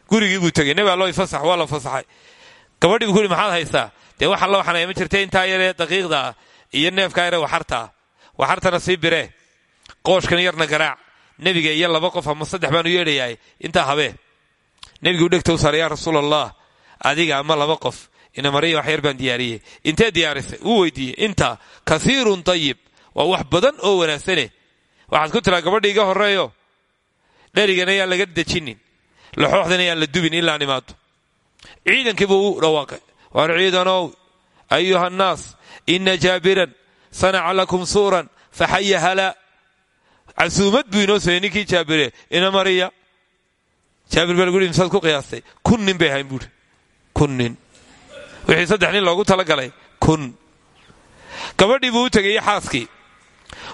Gurigii buu tegey nebi allo fasax waa la fasaxay. Gabadhii bu ku maxaad haysaa? Dee waxa loo xanaayama jirtay intaa yaree daqiiqda iyo neefkaa yare waxarta ah waxartana qooshkan yarna garaac. Nebiga iyo laba qof ama saddex baanu yeedhayahay intaa habee nebiguu dhegta u saaray yaa rasuul allah adiga ama laba qof ina mariya wax yar baan diyaariyey. Intee diyaarisay? Wuu weydiiyey intaa kasiirun tayib waa wax badan oo wanaagsane. Waxaad ku tiraa gabadha iga horreeyo. Dherigana yaan laga dejinin laxooxdana yaan la dubin ilaan imaado ciidankii buu u dhawaaqay waar ciidanow ayuha annaas ina jaabiran sanaca lakum suuran faxaya halaa. Casuumad buu inoo sameeyey ninkii jaabire ina mariya jaabir baa lagu yidhi ku qiyaastay. Kun nin bay ahayn buuri. Kun nin wixii saddex nin loogu talagalay kun. Gabadhii buu u xaaskii.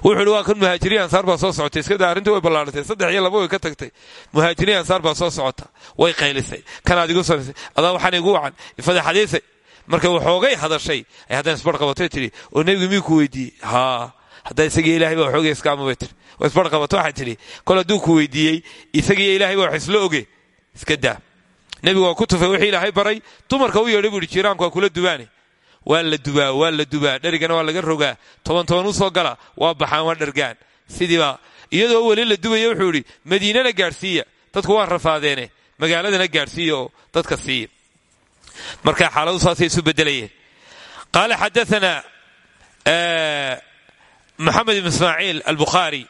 Wuxuu waa kan muhaajiriin ansaar baa soo socotay. Iskadaa arrintii way ballaaratay saddex iyo laba way ka tagtay. Muhaajiriin ansaar baa soo socota. Way qaylisay. Kanaad igu samaysay adaa waxaan igu wacan. Ifadaxadaysay markay waxoogay hadashay. Ay haddana isbar qabatay tidhi. Oo nebigu miyuu ku weydiiyey? Haa haddaa isagii ilahay baa waxoogay iska amabay tidhi. Oo isbar qabato waxay tidhi kol hadduu ku weydiiyey isagiiyo ilahay baa wax isla oge? Iska daa. Nebigu waa ku tufay wixii ilaahay baray dumarka u yeedhay buu ihi waa kula dubaane waa la dubaa waa la dubaa. Dherigana waa laga rogaa. Toban toban u soo gala waa baxaan waa dhargaan sidiiba iyadoo weli la dubaya wuxuu idhi madiinana gaadhsiiya. Dadku waa rafaadeene magaaladana gaadhsiiya dadka siiya marka xaaladu saasay isu bedelayeen qaala xadaana moxamed ibn ismaaciil albukhaari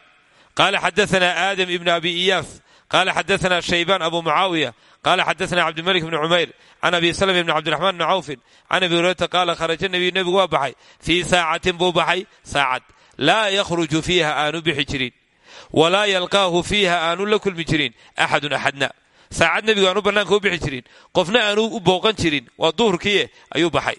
qaala xadaana aadam ibn abi iyaas qaala xadaana shaybaan abu mucaawiya qala xadaana cabdimalik bni cumayr can abi slm bni cabdiraxmaan bni cawfin can abi hurayrata qaala kharaja nabiyu nebigu waa baxay fii saacatin buu baxay saacad laa yakhruju fiiha aanu bixi jirin walaa yalqaahu fiiha aanu la kulmi jirin axadun axadna saacad nebigu aanu bannaanka u bixi jirin qofna aanu u booqan jirin waa duhurkiie ayuu baxay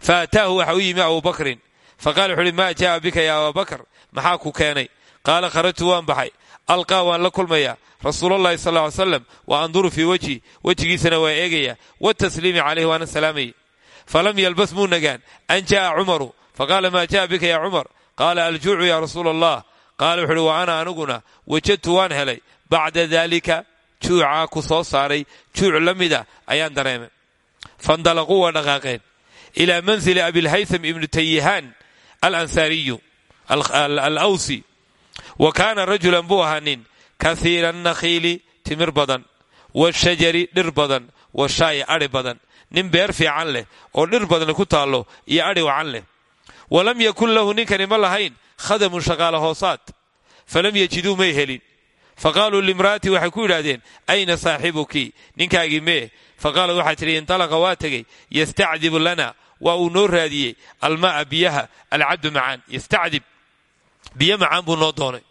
faataahu waxa u yimi abubakrin faqala wuxu uhi maa jaaa bika ya ababakr maxaa ku keenay qaala kharajtu waan baxay alqaa waan la kulmaya rasuulalahi sal ly slam wa anduru fii wejhi wejigiisana waa eegaya watasliimi calayh waana salaamaya falam yalbas muu nagaan an ja'a cumaru faqaala maa ja'a bika ya cumar qaala aljuucu ya rasuula allah qaala wuxu uhi wa ana aniguna wajadtu waan helay bacda daalika juucaa ku soo saaray juuc la mida ayaan dareemay fandalaquu waa dhaqaaqeen ilaa mansili tayihaan alansaariyu alawsi wa kaana rajulan buu ahaa nin kaiira anakhiili timir badan washajari dhir badan washaa'i adhi badan nin beer fiican leh oo dhir badan ku taallo iyo adhi wacan leh walam yakun lahu ninkani ma lahayn khadamun shaqaala hoosaad falam yajiduu may helin fa qaaluu limra'ati waxay ku yidhaahdeen ayna saaxibuki ninkaagii mee fa qaala waxaa tidhi intalaqa waa tegey yastacdibu lana waa uu noo raadiyey alma'a biyaha alcabdu macaan yastacdib. Biyo macaan buu noo doonay.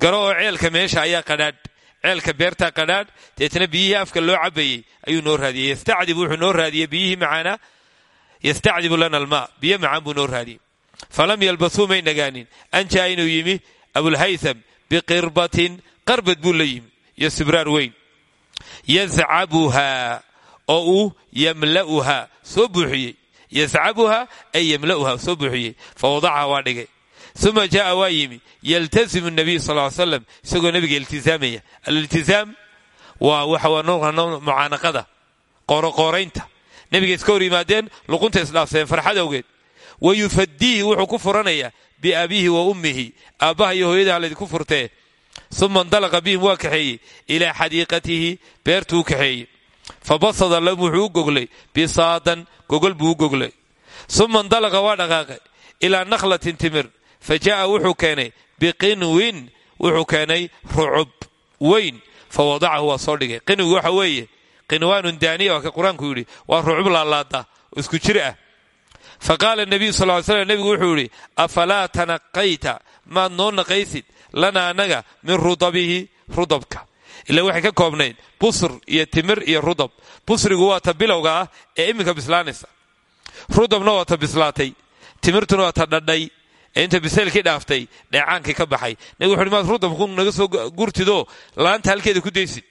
Garo oo ceelka meesha ayaa qadhaadh ceelka beertaa qadhaadh deetna biyihii afka loo cabayey ayuu noo raadiyey. Yastacdib wuxuu noo raadiyey biyihii macaana yastacdibu lana almaa. Biyo macaan buu noo raadiyey. Falam yalbasuu may nagaanin. Anjaa inuu yimi abulhaytham biqirbatin qarbad buu la yimi iyo sibraar weyn. Yascabuhaa oo uu yamla'uhaa soo buuxiyey yascabuhaa ay yamla'uhaa soo buuxiyey. Fa wadacaha waa dhigay. Uma jaaa waa yimi. Yaltasimu nabiy sal l slam isagoo nabiga iltizaamaya. Aliltizaam waa waxa mucaanaqada qooroqooraynta nabiga iska hor yimaadeen luqunta isdhaafsadeen farxad awgeed. Wa yufadiihi wuxuu ku furanayaa biabiihi wa ummihi. Aabbaha iyo hooyadaha laydinku furtee. Uma indalaqa bihim waa kaxeeyey. Ilaa xadiiqatihi beertuu kaxeeyey fa basada lam wuxuu u goglay bisaadan gogol buu u goglay uma indalaqa waa dhaqaaqay ilaa nakhlatin timir fa jaa'a wuxuu keenay biqinwin wuxuu keenay rucub weyn fa wadacahu waa soo dhigay qinwigu waxa weeye qinwaanun daaniya waa ka qur'aanku yidhi waa rucub laalaada oo isku jir ah fa qaala nabiyu sal ly slam nebigu wuxuu yidhi afalaa tanaqayta maad noo naqaysid lana annaga min rudabihi rudabka ila waxay ka koobnayd busr iyo timir iyo rudab. Busrigu waa ta bilowga ah ee iminka bislaanaysa. Rudabna waa ta bislaatay timirtuna waa ta inta biseylkii dhaaftay dheecaankii ka baxay. Nebigu wuxuuhi maad rudabku naga soo gurtidoo laanta halkeeda ku daysid.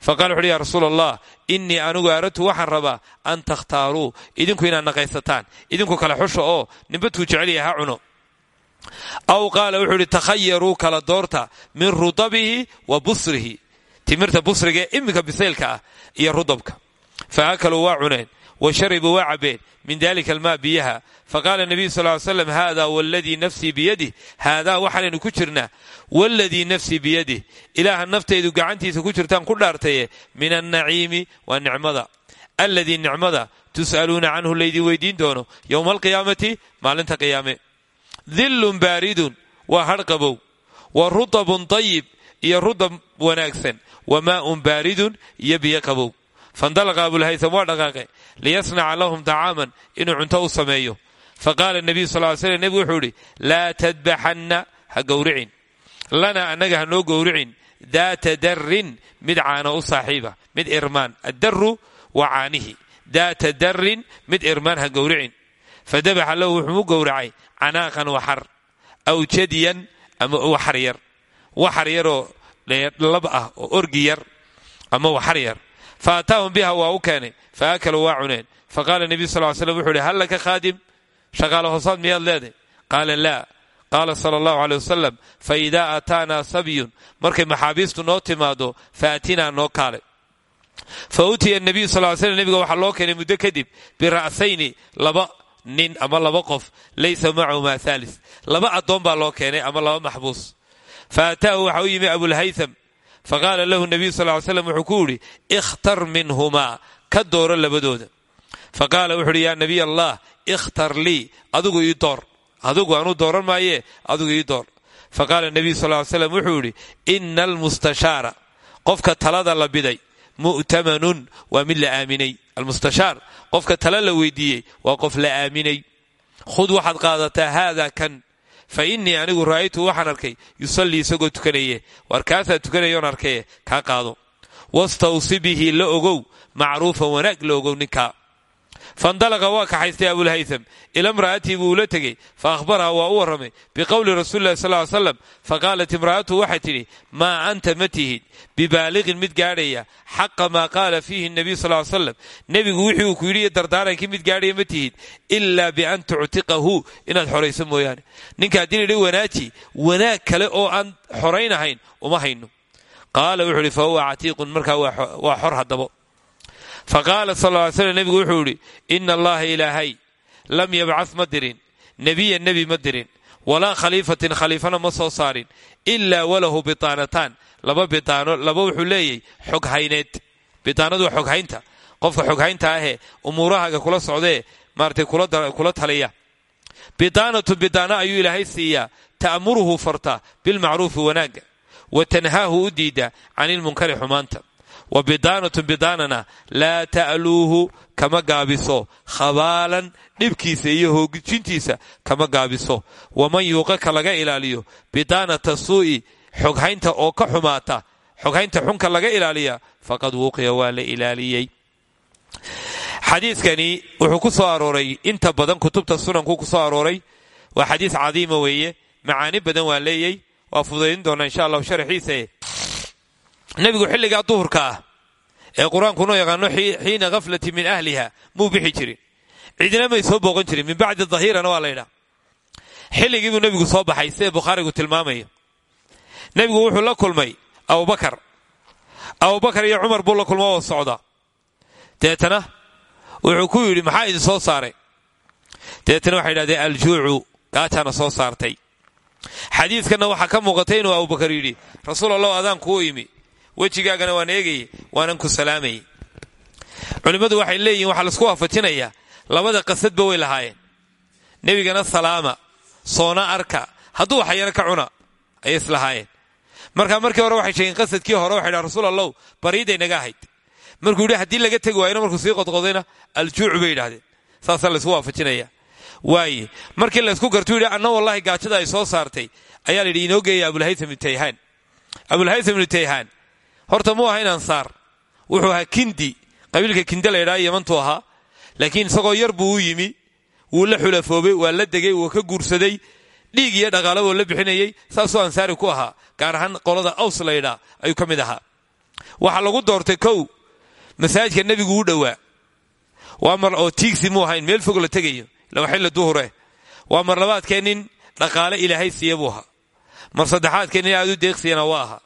Fa qala wuxuuhi ya rasuul allah innii anigu aradtu waxaan rabaa an takhtaaruu idinku inaad naqaysataan. Idinku kale xusha oo nimbadkuu jecelyahay ha cuno. Aw qaala wuxuu idhi takhayaruu kala doorta min rudabihi wa busrihi timirta busriga ee iminka bisaylka ah iyo rudabka. Fa akaluu waa cuneen wa sharibuu waa cabbeen min dalika almaa biyaha. Faqaala nabiyu sal ly slam haada waladii nafsii biyadih haadaa waxaanaynu ku jirnaa. Waladii nafsii biyadih ilaaha naftaydu gacantiisa ku jirtaan ku dhaartaye min annaciimi waa nicmada. Alladii nicmada tus'aluuna canhu laydin weydiin doono yowma alqiyaamati maalinta qiyaame. Dillun baaridun waa hadhqabow wa rudabun dayib iyo rudab wanaagsan wa maa'un baaridun iyo biyo qabow. Fandalaqa abulhaysam waa dhaqaaqe. Liyasnaca lahum tacaaman inuu cunto u sameeyo. Fa qaala nabiyu sal ly slm nebigu wuxuu idhi laa tadbaxanna ha gowricin. Lanaa annaga ha noo gowricin. Daata darrin mid caano u saaxiiba mid irmaan. Addaru waa caanihi. Daata darrin mid irmaan ha gowricin. Fa dabaxa lahu wuxuu u gowracay canaaqan waxar aw jadiyan ama waxar yar waxar yaroo lab ah oo orgi yar ama waxar yar. Fa ataahum biha waa u keenay. Fa akaluu waa cuneen. Fa qaala nebiyu sal slam wuxuu ihi hal laka khaadim? Shaqaale hoosaad miyaad leeday qaala laa qaala sala allahu aley wasalam fa idaa aataanaa sabyun. Markay maxaabiistu noo timaado fa atinaa noo kaale fa utiya nabiyu sal ly slm nebiga waxaa loo keenay muddo kadib bira'sayni laba nin ama laba qof laysa macahumaa haalis laba addoon baa loo keenay ama laba maxbuus fa ataahu waxa u yimi abulhaytham fa qaala lahu nabiyu sal ly slam wuxuu ku yidhi ikhtar minhumaa ka dooro labadooda fa qaala wuxu uhi yaa nabiy allah ikhtar lii adigu ii door adigu anuu dooran maayee adigu ii door fa qaala nabiyu sal ly slam wuxuu yidhi ina almustashaara qofka talada la biday mu'tamanun waa mid la aaminay almustashaar qofka tala la weydiiyey waa qof la aaminay khud waxaad qaadataa haada kan fa innii anigu ra'aytu waxaan arkay yusallii isagoo tukanaye war kaasaa tukanayoon arkaye kaa qaado. Wastawsi bihi la ogow macruufan wanaag la ogow ninkaa fandalaqa waa kaxaystay abulhaytham ila imra'atii buu ula tegey fa akhbaraha waa u warramay biqowli rasuulilahi sal ly slam fa qaalat imra'atuhu waxay tidhi maa anta ma tihid bibaaliqin mid gaadhaya xaqa maa qaala fiihi nabiy sal slam nebigu wixii uu ku yidhi dardaarankii mid gaadhaya ma tihid ilaa bian tuctiqahu inaad xorayso mooyaane ninka haddii layidhi wanaaji wanaag kale oo aan xoraynahayn uma qaala wuxuu ihi fa catiiqun markaa waa xor haddabo fa qaala sal slam nebigu wuxuu idhi ina allaha ilaahay lam yabcad ma dirin nebiya nebi ma dirin walaa khaliifatin khaliifana ma soo saarin ilaa walahu bitaanataan. Laba bitaano laba wuxuu leeyay xoghayneed bitaanadu waa xoghaynta qofka xoghaynta ahee umuurahaaga kula socdee maaratay kula taliya bitaanatu bitaano ayuu ilaahay siiyaa ta'muruhu farta bilmacruufi wanaagga wa tanhaahu u diida can ilmunkari xumaanta wa bidaanatun bidaanana laa ta'luuhu kama gaabiso khabaalan dhibkiisa iyo hoogijintiisa kama gaabiso waman yuuqaka laga ilaaliyo bidaanata suu'i xoghaynta oo ka xumaata xoghaynta xunka laga ilaaliya faqad wuuqiya waa la ilaaliyey xadiiskani wuxuu ku soo arooray inta badan kutubta sunanku ku soo arooray waa xadiis cadiima weeye macaani badan waa leeyey nebigu xilligaa duhurka ah ee qur'aanku noo yaqaano xiina khaflati min ahliha muu bixi jirin. Cidina may soo booqan jirin min bacdi dahirana waa laydhaa xilligii buu soo baxay sida bukhaarigu tilmaamayo nebigu wuxuu la kulmay abubakar. Abubakar iyo cumar buu la kulmo oo socda. Deetana wuxuu ku yidhi maxaa soo saaray? Deetana waxay idhahdeen aljuucu gaajaana soo saartay. Xadiidkanna waxaa ka muuqatay inuu abubakar yidhi rasuul allahu adaan kuu imi wejigaagana waan eegayey waanan ku salaamayey culimmadu waxay leeyihiin waxaa la isku waafajinayaa labada qasadba way lahaayeen. Nebigana salaama soona arka hadduu waxayana ka cuna ayay islahaayeen marka markii hore waxay sheegeen qasadkii hore waxay dhaha rasuul bariiday naga ahayd. Markuu yidhi haddii laga tegi waayna markuu sii qodqodayna aljuucu bay yidhahdeen saasaa laysku waafajinaya waaye markii laysku gartuu yidhi anna wallahi gaajada ay soo saartay ayaa la yidhi inoo geeya abulhaysam ibnu tayhaan abulhaysam ibnu tayhaan horta muu ahayn ansaar wuxuu ahaa kindi. Qabiilka kinde la ydhaa yamantuu ahaa. Laakiin isagoo yar buu yimi. Wuu la xulafoobay waa la degay wuu ka guursaday. Dhiig iyo dhaqaalaboo la bixinayey saasuu ansaari ku ahaa. Gaar ahaan qolada aws la ydhaa ayuu ka mid ahaa. Waxaa lagu doortay kow. Masaajidka nebigu u dhowaa. Waa mar oo tiigsi muu ahayn meel fog la tegayo. Laba xilli duhure waa mar labaadkee nin dhaqaale ilaahay siiya buu ahaa. Mar saddexaadkee nin aad u deeqsiyana waa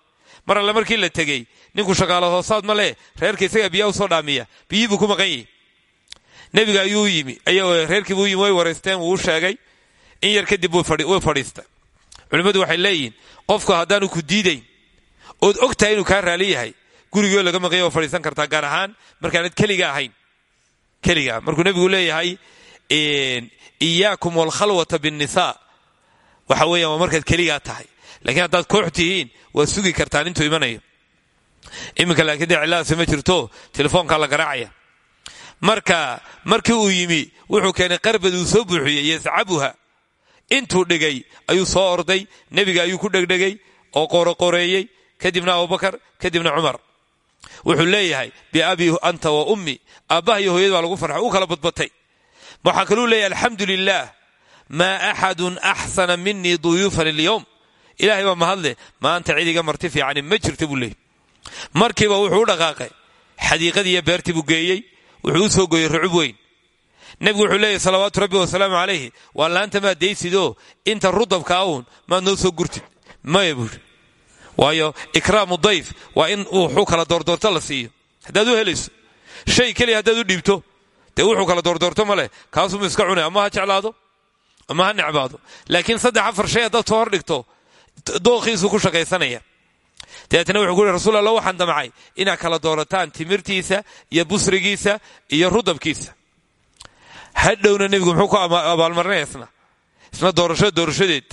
mar alle markii la tegey. Ninku shaqaalo hoosaad ma leh. Reerka isagaa biyaa u soo dhaamiya. Biyii buu ku maqan yihi nebiga ayuu yimi. Reerkiibuu yimi. Way waraysteen wuu sheegay. In yar kadib way fadhiista culimmadu waxay leeyihiin qofku haddaanu ku diidayn ood og tahay inuu kaa raali yahay gurigoo laga maqanya waa fadhiisan kartaa gaar ahaan markaanad keliga ahayn. Keligaa markuu nebigu leeyahay iyaakum walkhalwata binnisaa waxa weeyaan waa markaad keligaa tahay laakiin haddaad koox tihiin waad sugi kartaan intuu imanayo. Iminka laakiin dee cillaadaasi ma jirto telefoonkaa la garaacaya. Marka markii uu yimi wuxuu keenay qarbad uu soo buuxiyey yascabuha. Intuu dhigay ayuu soo orday nebiga ayuu ku dhegdhegay oo qooroqoreeyey kadibna abubakar kadibna cumar. Wuxuu leeyahay biabii anta wa ummi. Aabbaha iyo hooyad baa lagu farxay uu kala badbatay. Waxaa kaluu leeyahay alxamdu lilaah maa axadun axsana minii duyuufan ilyowm ilaahay baa mahadle maanta cidiga marti fiicani ma jirta buu leeyay markiiba wuxuu u dhaqaaqay xadiiqadii iyo beertii buu geeyey wuxuu u soo gooyey rucub weyn. Nebigu wuxuu leeyahy salawaatu rabbi wasalaamu calayhi. Waa laanta maad daysidoo inta rudabka ahun maad noo soo gurtid. Maya buuri waayo ikraamu dayf waa in wuxuu kala doordoorto la siiyo. Haddaad u helayso shay keliya haddaad u dhiibto dee wuxuu kala doordoorto ma leh. Kaasuma iska cunay ama ha jeclaado ama ha necbaado. Laakiin saddex afar shay haddaad soo hordhigto dookhiisuu ku shaqaysanaya dabeetna wuxuu ku yhi rasul alla waxaan damcay inaad kala doorataan timirtiisa iyo busrigiisa iyo rudabkiisa. Hadhowna nebigu muxuu ku abaalmarinaya isna doorasho doorashadeed.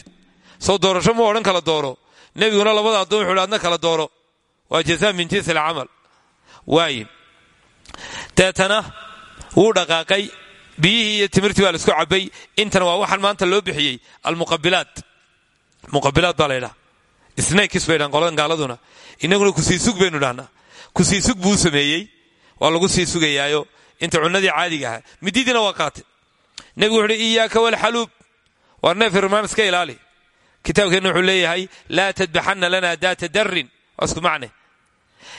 Soo doorasho muu odhan kala dooro. Nebiguna labada addoon wuxu hi adna kala dooro. Waa jazaa min jinsi alcamal. Waaye deetana wuu dhaqaaqay. Biyihii iyo timirtii baa la isku cabbay. Intana waa waxaan maanta loo bixiyey almuqabilaat muqabilaad baa la ydhaha snakis bay dhahan qoladan gaaladuna inaguna ku sii sug baynu dhahnaa ku sii sug buu sameeyey. Waa lagu sii sugayaayo. Inta cunnadii caadiga ahaa. Mididiina waa qaatay. Nebigu wuxu uhi iyaaka walxaluub waa neef irmaan iska ilaali. Kitaabkeenna wuxuu leeyahay laa tadbaxanna lana daata darrin. Waa isku macne.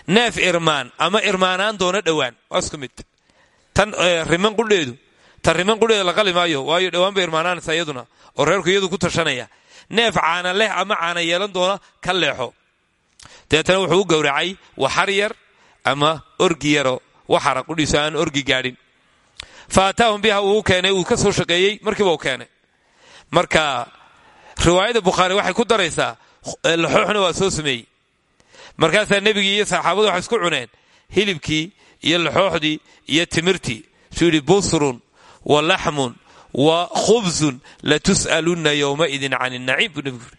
Neef irmaan ama irmaanaan doona dhowaan. Waa mid. Tan riman qudheedu. Tan riman qudheeda la qali maayo. Waayo dhowaan bay irmaanaanaysa iyaduna. Oo reerku iyadu ku tashanaya neef caana leh ama caana yeelan doona ka leexo. Dabeetana wuxuu u gowracay waxar yar ama orgi yaro waxara qudhiiso aan orgi gaadhin. Fa ataahum biha uu keenay uu ka soo shaqeeyey markiiba u keenay. Marka riwaayada bukhaari waxay ku daraysaa laxooxna waa soo sameeyey. Markaasaa nebigii iyo saxaabadu waxay isku cuneen hilibkii iyo laxooxdii iyo timirtii. Suu yidhi busrun wa laxmun wa khubsun latus'alunna yowmaidin can inaciim buu nebigu yiri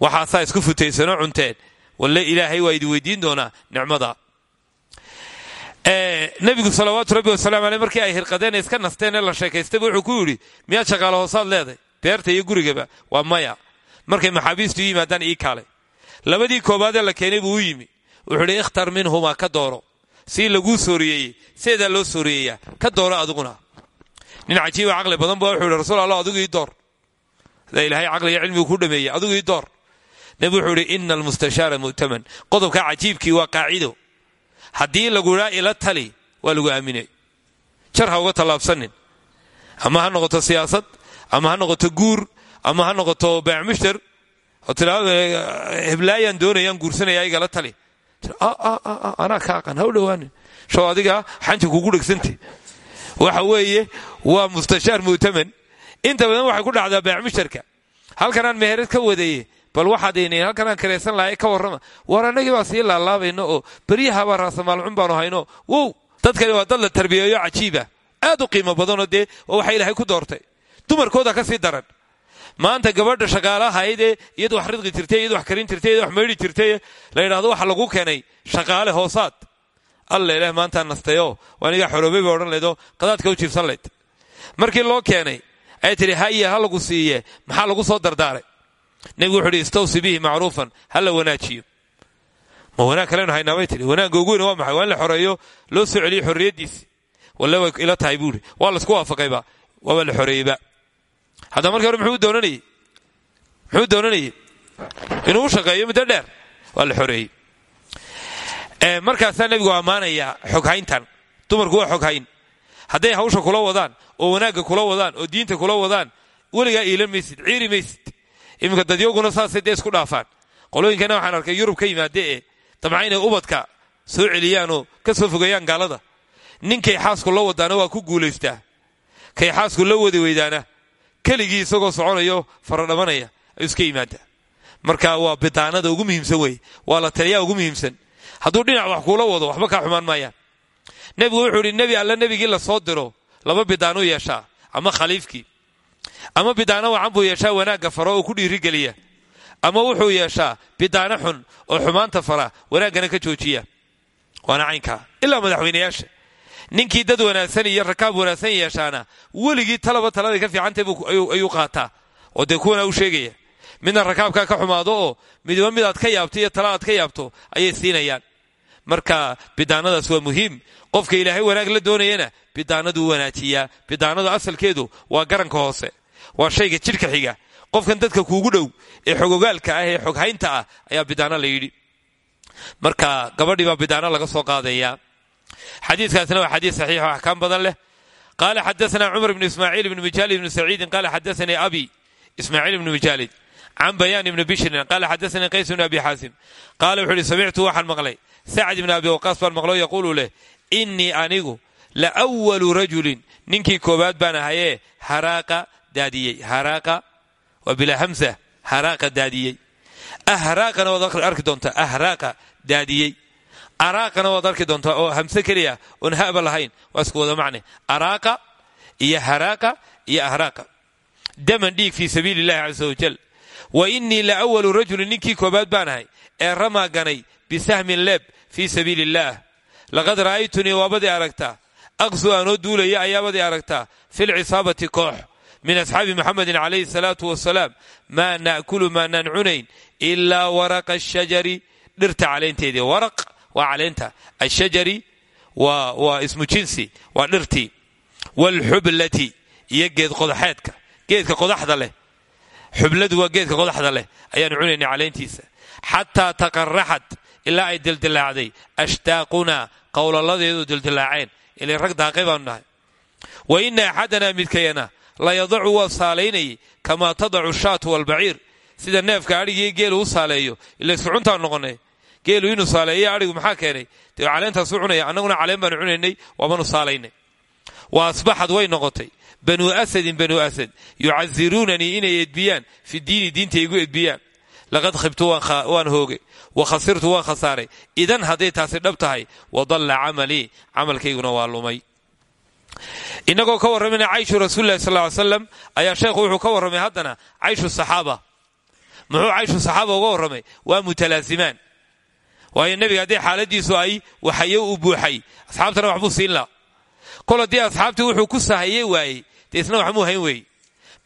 waxaasaa isku futaysanoo cunteen. Walle ilaahay waa idin weydiin doonaa nicmada. Nabigu salawaatu rabbi wasalamu aley markii ay hirqadeen iska nasteen ee la sheekaystayba wuxuu ku yidhi miyaad shaqaalo hoosaad leeday beerta iyo gurigaba waa maya. Markay maxaabiistu yimaadaan ii kaalay. Labadii koobaadee la keenay buu u yimi. Wuxuu idhi ikhtar minhumaa ka dooro. Sii laguu sooriyeeyey seedaa loo sooriyeeyaa ka dooro adiguna nin cajiiba caqli badan ba wuxuu yidhi rasuul allah adigu ii door. Hadaa ilaahay caqliga cilmigu ku dhameeyey adigu ii door. Nebi wuxuu idhi ina almustashaara mu'taman. Qodobkaa cajiibkii waa qaacido. Haddii lagu idhaa ila tali waa lagu aaminay. Jar ha uga tallaabsanin. Ama ha noqoto siyaasad ama ha noqoto guur ama ha noqoto baacmushtar oo tiraado heblaayaan doonayaan guursanaya igala tali. Anaa ka aqan ha u dhowaanin show adiga xanja kugu dhegsante waxa weeye waa mustashaar mu'taman. Inta badan waxay ku dhacdaa baacmushtarka halkanaan meherad ka wadaye bal waxaad inayn halkanaan karaysan lahay ka warrama. War annagii baa sii laalaabayno oo beryahabaa raasamaalcun baanu hayno. Wow dadkani waa dad la tarbiyeeyo cajiiba aad u qiimo badanoo dee waxa ilaahay ku doortay. Dumarkooda ka sii daran. Maanta gabadha shaqaalahaydee iyad wax ridqi jirtay iyad wax karin jirtay iyad wax maydhi jirtay la yidhahdo waxa lagu keenay shaqaale hoosaad alla ilaah maantaa nastayo waanigaa xoroobay ba laydoo qadaadka u jiibsan layd markii loo keenay ayay tidhi haye ha lagu siiye maxaa lagu soo dardaaray? Nebigu wuxu uhi istawsi bihi macruufan ha la ma wanaag kalenu haynaa bay tihi wanaagga ugu waa maxay? Waa la xoreeyo? Loo soo celiyo xorriyaddiisi. Walle ila tahay buuhi waa la isku waafaqayba waaba la xoreeyeyba haddaba markii hore muxuu doonanayey? Inuu shaqeeyo muddo dheer. Waa la xoreeyey markaasaa nebigu ammaanayaa xoghayntan dumarku waa xoghayn. Hadday hawsha kula wadaan oo wanaagga kula wadaan oo diinta kula wadaan weligaa iilan maysid ciiri maysid. Iminka dadyoguna saasay dee isku dhaafaan. Qolooyinkana waxaan arkay yurub ka yimaade ee dabca ubadka soo celiyaanoo ka soo fogeeyaan gaalada. Ninkay xaasku la wadaana waa ku guulaystaa kay xaasku la wadi weydaana. Keligii isagoo soconayo faradhabanaya iska yimaadaa marka waa bidaanada ugu muhiimsan weye waa la taliyaa ugu muhiimsan hadduu dhinac wax kuula wado waxba kaa xumaan maayaan nebigu wuxuu idhi nebi alle nebigii la soo diro laba bidaanuu yeeshaa ama khaliifkii. Ama bidaano wacan buu yeeshaa wanaagga faro oo ku dhiirigeliya. Ama wuxuu yeeshaa bidaano xun oo xumaanta fara wanaaggana ka joojiya. Waana caynkaa ilaa madaxweynayaasha. Ninkii dad wanaagsan iyo rakaab wanaagsan yeeshaana weligii talaba taladay ka fiicantay ayuu qaataa. Oo dee u sheegaya. Midna rakaabkaa ka xumaado oo midiba mid aad ka yaabto iyo tala ka yaabto ayay siinayaan marka bidaanadaas waa muhiim. Qofka ilaahay wanaag la doonayana bidaanaduu wanaajiyaa bidaanadu asalkeedu waa garanka hoose. Waa shayga jidhka xiga. Qofkan dadka kuugu dhow ee xogogaalka ah ee xoghaynta ah ayaa bidaano la yidhi. Marka gabadhii baa bidaano laga soo qaadaya. Xadiikaasna waa xadiis saxiix oo axkaam badan leh. Qaala xadaana cumar bn ismaaciil bn mijaalid bn saciidin qaala xadaanii abi ismaaciil bn mijaalid can bayaan ibni bishrin qaala xadaanii qays bn abi xaasim qaala wuxuu ihi samictu waxaan sacd ibn abi waqaas baan maqlo yaquulu leh innii anigu la walu rajulin ninkii koobaad baan ahayee haraaqa daadiyey haraaqa waa bilaa hamsa haraaqa daadiyey ahraaqana waad arki doontaa ahraaqa daadiyey araaqana waad arki doontaa oo hamse keliya oon haba lahayn waa isku wada macne araaqa iyo haraaqa iyo ahraaqa daman dhiig fii sabiili illahi casa wajal wa innii la walu rajulin ninkii koobaad baan ee ramaa ganay leeb fii sabiili illaah laqad ra'aytunii waabadii aragtaa aqsu aanoo duulaya ayaabadii aragtaa filcisaabati koox. Min asxaabi muxamedin calayhi salaatu wasalaam maa naakulu maanaan cunayn ilaa waraqa ashajari dhirta caleynteedii waraq waa caleynta. Ashajari waa ismu jinsi waa dhirtii waalxublati iyo geed qodaxeedka. Geedka qodaxda leh. Xubladu waa geedka qodaxda leh. Ayaanu cunaynay caleyntiisa. Xataa taqaraxat ilaa ay dildilaacday ashtaaqunaa qowlaladeedu dildilaaceen ilay rag daaqay baanu nahay wa ina axadanaa midkayana la yadacu waa saalaynayay kamaa tadacu shaatu walbaciir sida neefka adhigii geelu u saaleeyo ila iskucuntaan noqonay geelu inuu saaleeyo adhigu maxaa keenay dee caleentaasu cunaya annaguna caleen baanu cunaynay waabanu saalaynay wa asbaxad way noqotay banuu asadin banuu asad yucaziruunanii inay edbiyaan fi diini diinta igu edbiyaan laqad khibtu waan hoogay wa khasirtu waan khasaaray idan hadday taasi dhab tahay wadalla camalii camalkayguna waa lumay. Inagoo ka warramayna cayshu rasuulilahi sal ly slam ayaa sheekhu wuxuu ka warramay haddana cayshu saxaaba. Muxuu cayshu saxaaba uga warramay? Waa mutalaazimaan waayo nebiga haddii xaaladiisu ay waxayo uu buuxay asxaabtana waxbuu siin laha kol haddii asxaabtii wuxuu ku sahaye waayey dee isna waxmuu hayn weeye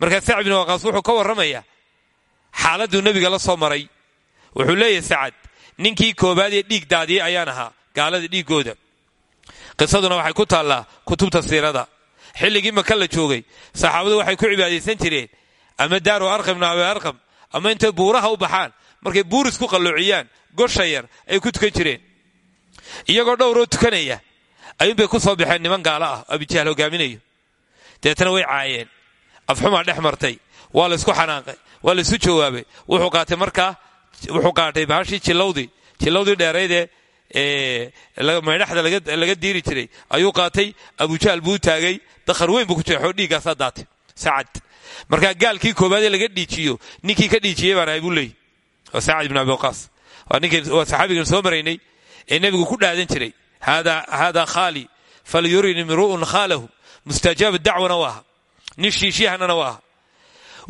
markaa sacd bin waqaas wuxuu ka warramaya xaaladuu nebiga la soo maray wuxuu leeyahay sacad ninkii koobaad ee dhiig daadiyey ayaan ahaa gaalada dhiiggooda. Qisaduna waxay ku taallaa kutubta siirada. Xilligii maka la joogay saxaabadu waxay ku cibaadaysan jireen ama daaru arqamna abi arqam. Ama intay buuraha u baxaan markay buuris ku qalloociyaan gosha ay ku tukan jireen. Iyagoo dhowroo tukanaya ayuunbay ku soo baxeen niman gaalo ah abijahl hogaaminayo. Deetana way caayeen. Afxumaa dhex martay waa laysku xanaaqay waa laysu jawaabay. Wuxuu qaatay markaa wuxuu qaatay bahashii jilowdii jilowdii dheeraydee maydhaxda laga diiri jiray. Ayuu qaatay abujahl buu taagay dakhar weyn buu ku jeexoo dhiiggaasaa daatay sacad. Markaa gaalkii koobaadee laga dhiijiyo ninkii ka dhiijiyey baan ahay buu leeyay waa sacad ibn abi waqaas. Waa saxaabigan soo maraynay ee nebigu ku dhaadan jiray haadaa khaali falyurin imru'un khaalahu mustajaab dacwana u aha nin shiishyahanana u aha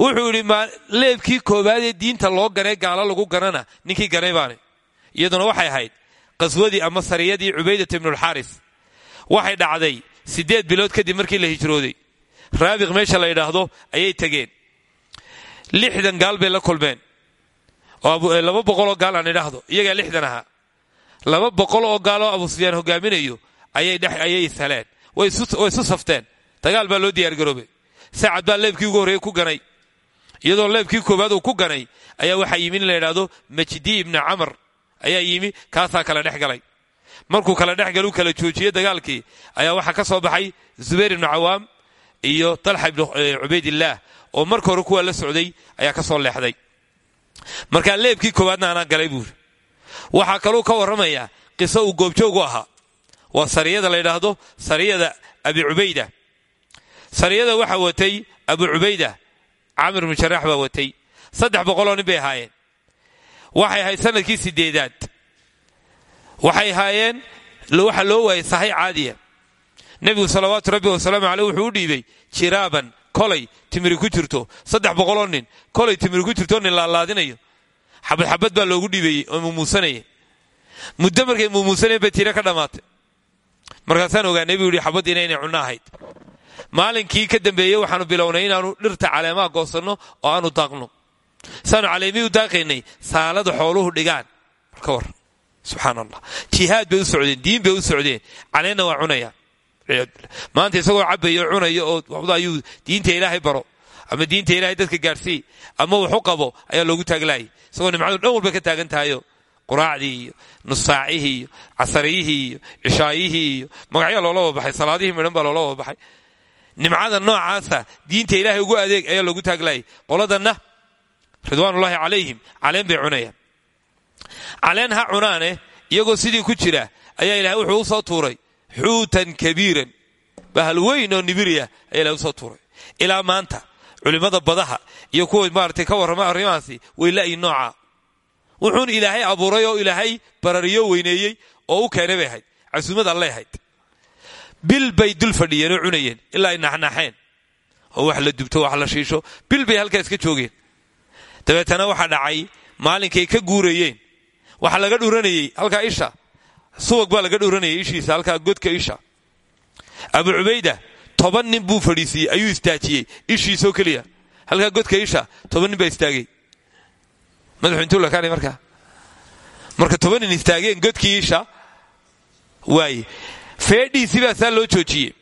wuxuu yidhi leebkii koobaadee diinta loo ganay gaalo lagu ganana ninkii ganay baane iyaduna waxay ahayd qaswadii ama sariyadii cubaydata ibnulxaaris waxay dhacday siddeed bilood kadib markii la hijrooday. Raabiq meesha la yidhaahdo ayay tegeen lixdan gaal bay la kulmeen. Oo laba boqol oo gaal aan idhaahdo iyagaa lixdan ahaa. Laba boqol oo gaal oo abu sufyaan hogaaminayo ayay isheleen way isu safteen. Dagaal baa loo diyaargaroobay sacad baa leebkii ugu horreeye ku ganay iyadoo leebkii koowaad uu ku ganay ayaa waxaa yimi in la yidhaahdo majdi ibni camar. Ayaa yimi kaasaa kala dhex galay. Markuu kala dhex galu kala joojiyey dagaalkii ayaa waxaa ka soo baxay zubayr ibnu cawaam iyo talxa ibnu cubaydillaah oo marka hore kuwaa la socday ayaa ka soo leexday. Markaa leebkii koowaadna anaa galay buuri waxaa kaluu ka warramayaa qiso uu goobjoogu ahaa. Waa sariyada la yidhaahdo sariyada abi cubayda. Sariyada waxaa watay abu cubayda camir ibnu jaraax baa watay. Saddex boqoloo nin bay ahaayeen. Waxay ahayd sannadkii sideedaad waxay ahaayeen waxa loo waayay sahay caadiya. Nebigu salawaatu rabbi wasalaamu caleyh wuxuu u dhiibay jiraaban kolay timiri ku jirto. Saddex boqoloo nin kolay timiri ku jirto nin laalaadinayo. Xabad xabad baa loogu dhiibayey oo muumuusanaya muddo markay muumuusanayeen bay tiro ka dhammaatay markaasaan ogaanay buu yidhi xabaddiina inay cunno ahayd maalinkii ka dambeeyey waxaanu bilownay inaanu dhirta caleemaha goosanno oo aanu daaqno. Saanu caleemihii u daaqaynay saalada xooluhu dhigaan. Marka war subxaan allah bay u diin bay u socdeen. Waa cunaya. Maanta isagoo cabaya oo cunaya oo ayuu diinta ilaahay baro. Ama diinta ilaahay dadka gaadhsii ama waxu qabo ayaa loogu taaglaayay isagoo nimcadu dhan walba ka taagan tahayo quraacdii iyo nusaacihii iyo casariyihii iyo cishaayihii iyo magacyaa loola wabaxay salaadihii midhan baa loola wabaxay nimcada noocaasa diinta ilaahay ugu adeeg ayaa loogu taaglaayay qoladanna ridwaanullaahi calayhim caleen bay cunayaan. Caleen ha cunaane iyagoo sidii ku jira ayaa ilahay wuxuu u soo tuuray. Xuutan kabiiran bahal weyn oo nibiriya ayaa ilahay u soo tuuray. Ilaa maanta culimmada badaha iyo kuwa maaragtay ka warrama arrimahaasi way la'yi nooca. Wuxuun ilaahay abuuray oo ilaahay barariyo weyneeyey oo u keenay bay ahayd. Casuumad allay ahayd bil bay dul fadhiyeen oo cunayeen ilaa ay naxnaxeen oo wax la dubto wax la shiisho bil bay halkaa iska joogeen. Dabeetana waxaa dhacay maalinkay ka guurayeen. Waxaa laga dhuranayey halkaa isha. Subag baa laga dhuranayay ishiisa halkaa godka isha. Abu cubayda toban nin buu fadhiisiiyey ayuu istaajiyey ishiisoo keliya. Halkaa godka isha toban nin baa istaagay. Madaxu intuu lakaanay markaa. Marka toban nin istaageen godkii isha waaye feedhiisii baa saa loo joojiyey.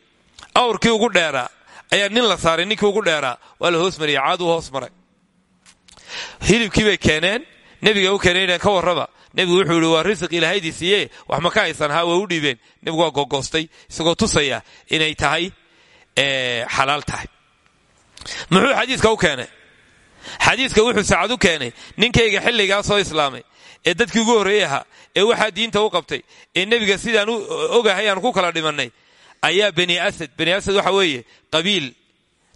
Awrkii ugu dheeraa ayaa nin la saaray ninkii ugu dheeraa waa la hoos mariyay caaduu hoos maray. Hilibkii bay keeneen nebiga u keeneen ka warraba nebigu wuxuu yihi waa risiq ilaahaydi siiye wax ma ka haysan haa waa u dhiibeen. Nebigu waa gogoostay isagoo tusaya inay tahay xalaal tahay. Muxuu xadiiska u keenay? Xadiiska wuxuu saacad u keenay ninkayga xilligaa soo islaamay ee dadkii ugu horreeyey ahaa ee waxaa diinta u qabtay ee nebiga sidaan ogahay aan ku kala dhimannay ayaa bani asad bani asad waxa weeye qabiil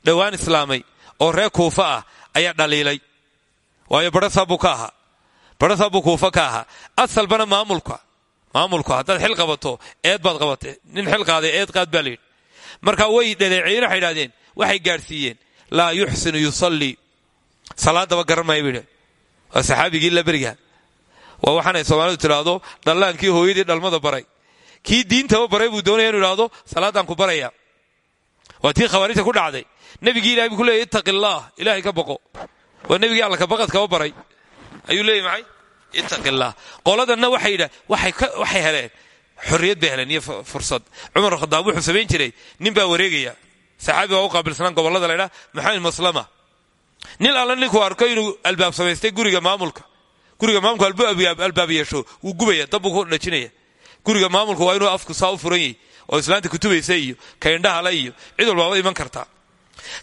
dhowaan islaamay oo reer kuufa ah ayaa dhaliilay. Waayo badhasaa buu ka ahaa. Badhasaa buu kuufa ka ahaa. Maamulka maamulku xil qabato eed baad qabatay. Nin xil qaaday eed qaad baa marka way dhaleeceeyeen waxay waxay gaadhsiiyeen laa yuxsinu yusallii salaadaba garan maayo la beriga waa waxaanay soomaalidu tidhaahdo dhallaankii hooyadii dhalmada baray. Kii diintaba baray buu doonaya inu idhaahdo salaadaan ku baraya. Waa tii khawaarijta ku dhacday. Nebigii ilahay buu ku leeyay ittaqi ilaahay ka boqo. Waa nebigii alla kabaqadkaba baray. Ayuu leeyay maxay? Ittaqi illaah qoladanna waxay yidha waxay heleen xorriyad bay heleen fursad. Cumar khadaab wuxuu samayn jiray nin wareegaya. Saxaabi baa u qaabilsanaan gobollada laydhaa maxamed maslama. Alla ninkuu arko inuu albaab samaystay guriga maamulka guriga maamulka albaab yeesho wuu gubaya dabbuu ku dhajinaya guriga maamulka waa inuu afku saa u furan yahy oo islaanta kutubaysa iyo ka indhahala iyo cid walbaaba iman kartaa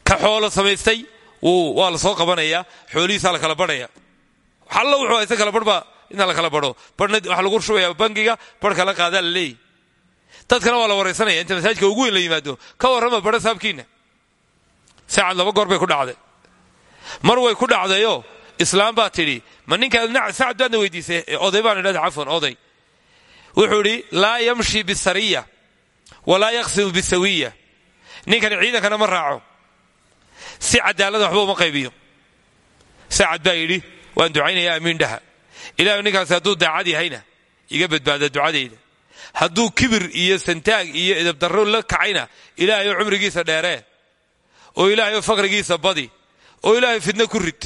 ka xoolo samaystay waa la soo qabanaya xoolihiisaa la kala badhaya allo wuxuu haysta kala badhbaa inta la kala badho. Barhna waxa lagu shubaya bangiga barh kala qaadaa la dadkana waa la waraysanaya inta masaajidka ugu weyn la yimaado. Ka warrama badha saabkiina saacad laba goor bay ku dhacday. Mar way ku dhacdayoo islaam baa tidhi ma ninkaa sacad baadna weydiisay oday baan idhahda cafwan oday. Wuxuu idhi laa yamshi bisariya walaa yaqsimu bisawiya. Ninkani ciidankana ma raaco. Si cadaalada waxba uma qaybiyo. Sacad baa yidhi waan ducaynaya amiin dhaha. Ilaah ninkaasi hadduu daacad yahayna iga badbaada ducadayda hadduu kibir iyo santaag iyo edabdarro la kacayna ilaahayoo cumrigiisa dheeree oo ilaahayoo faqrigiisa badi oo ilaahay fidno ku rid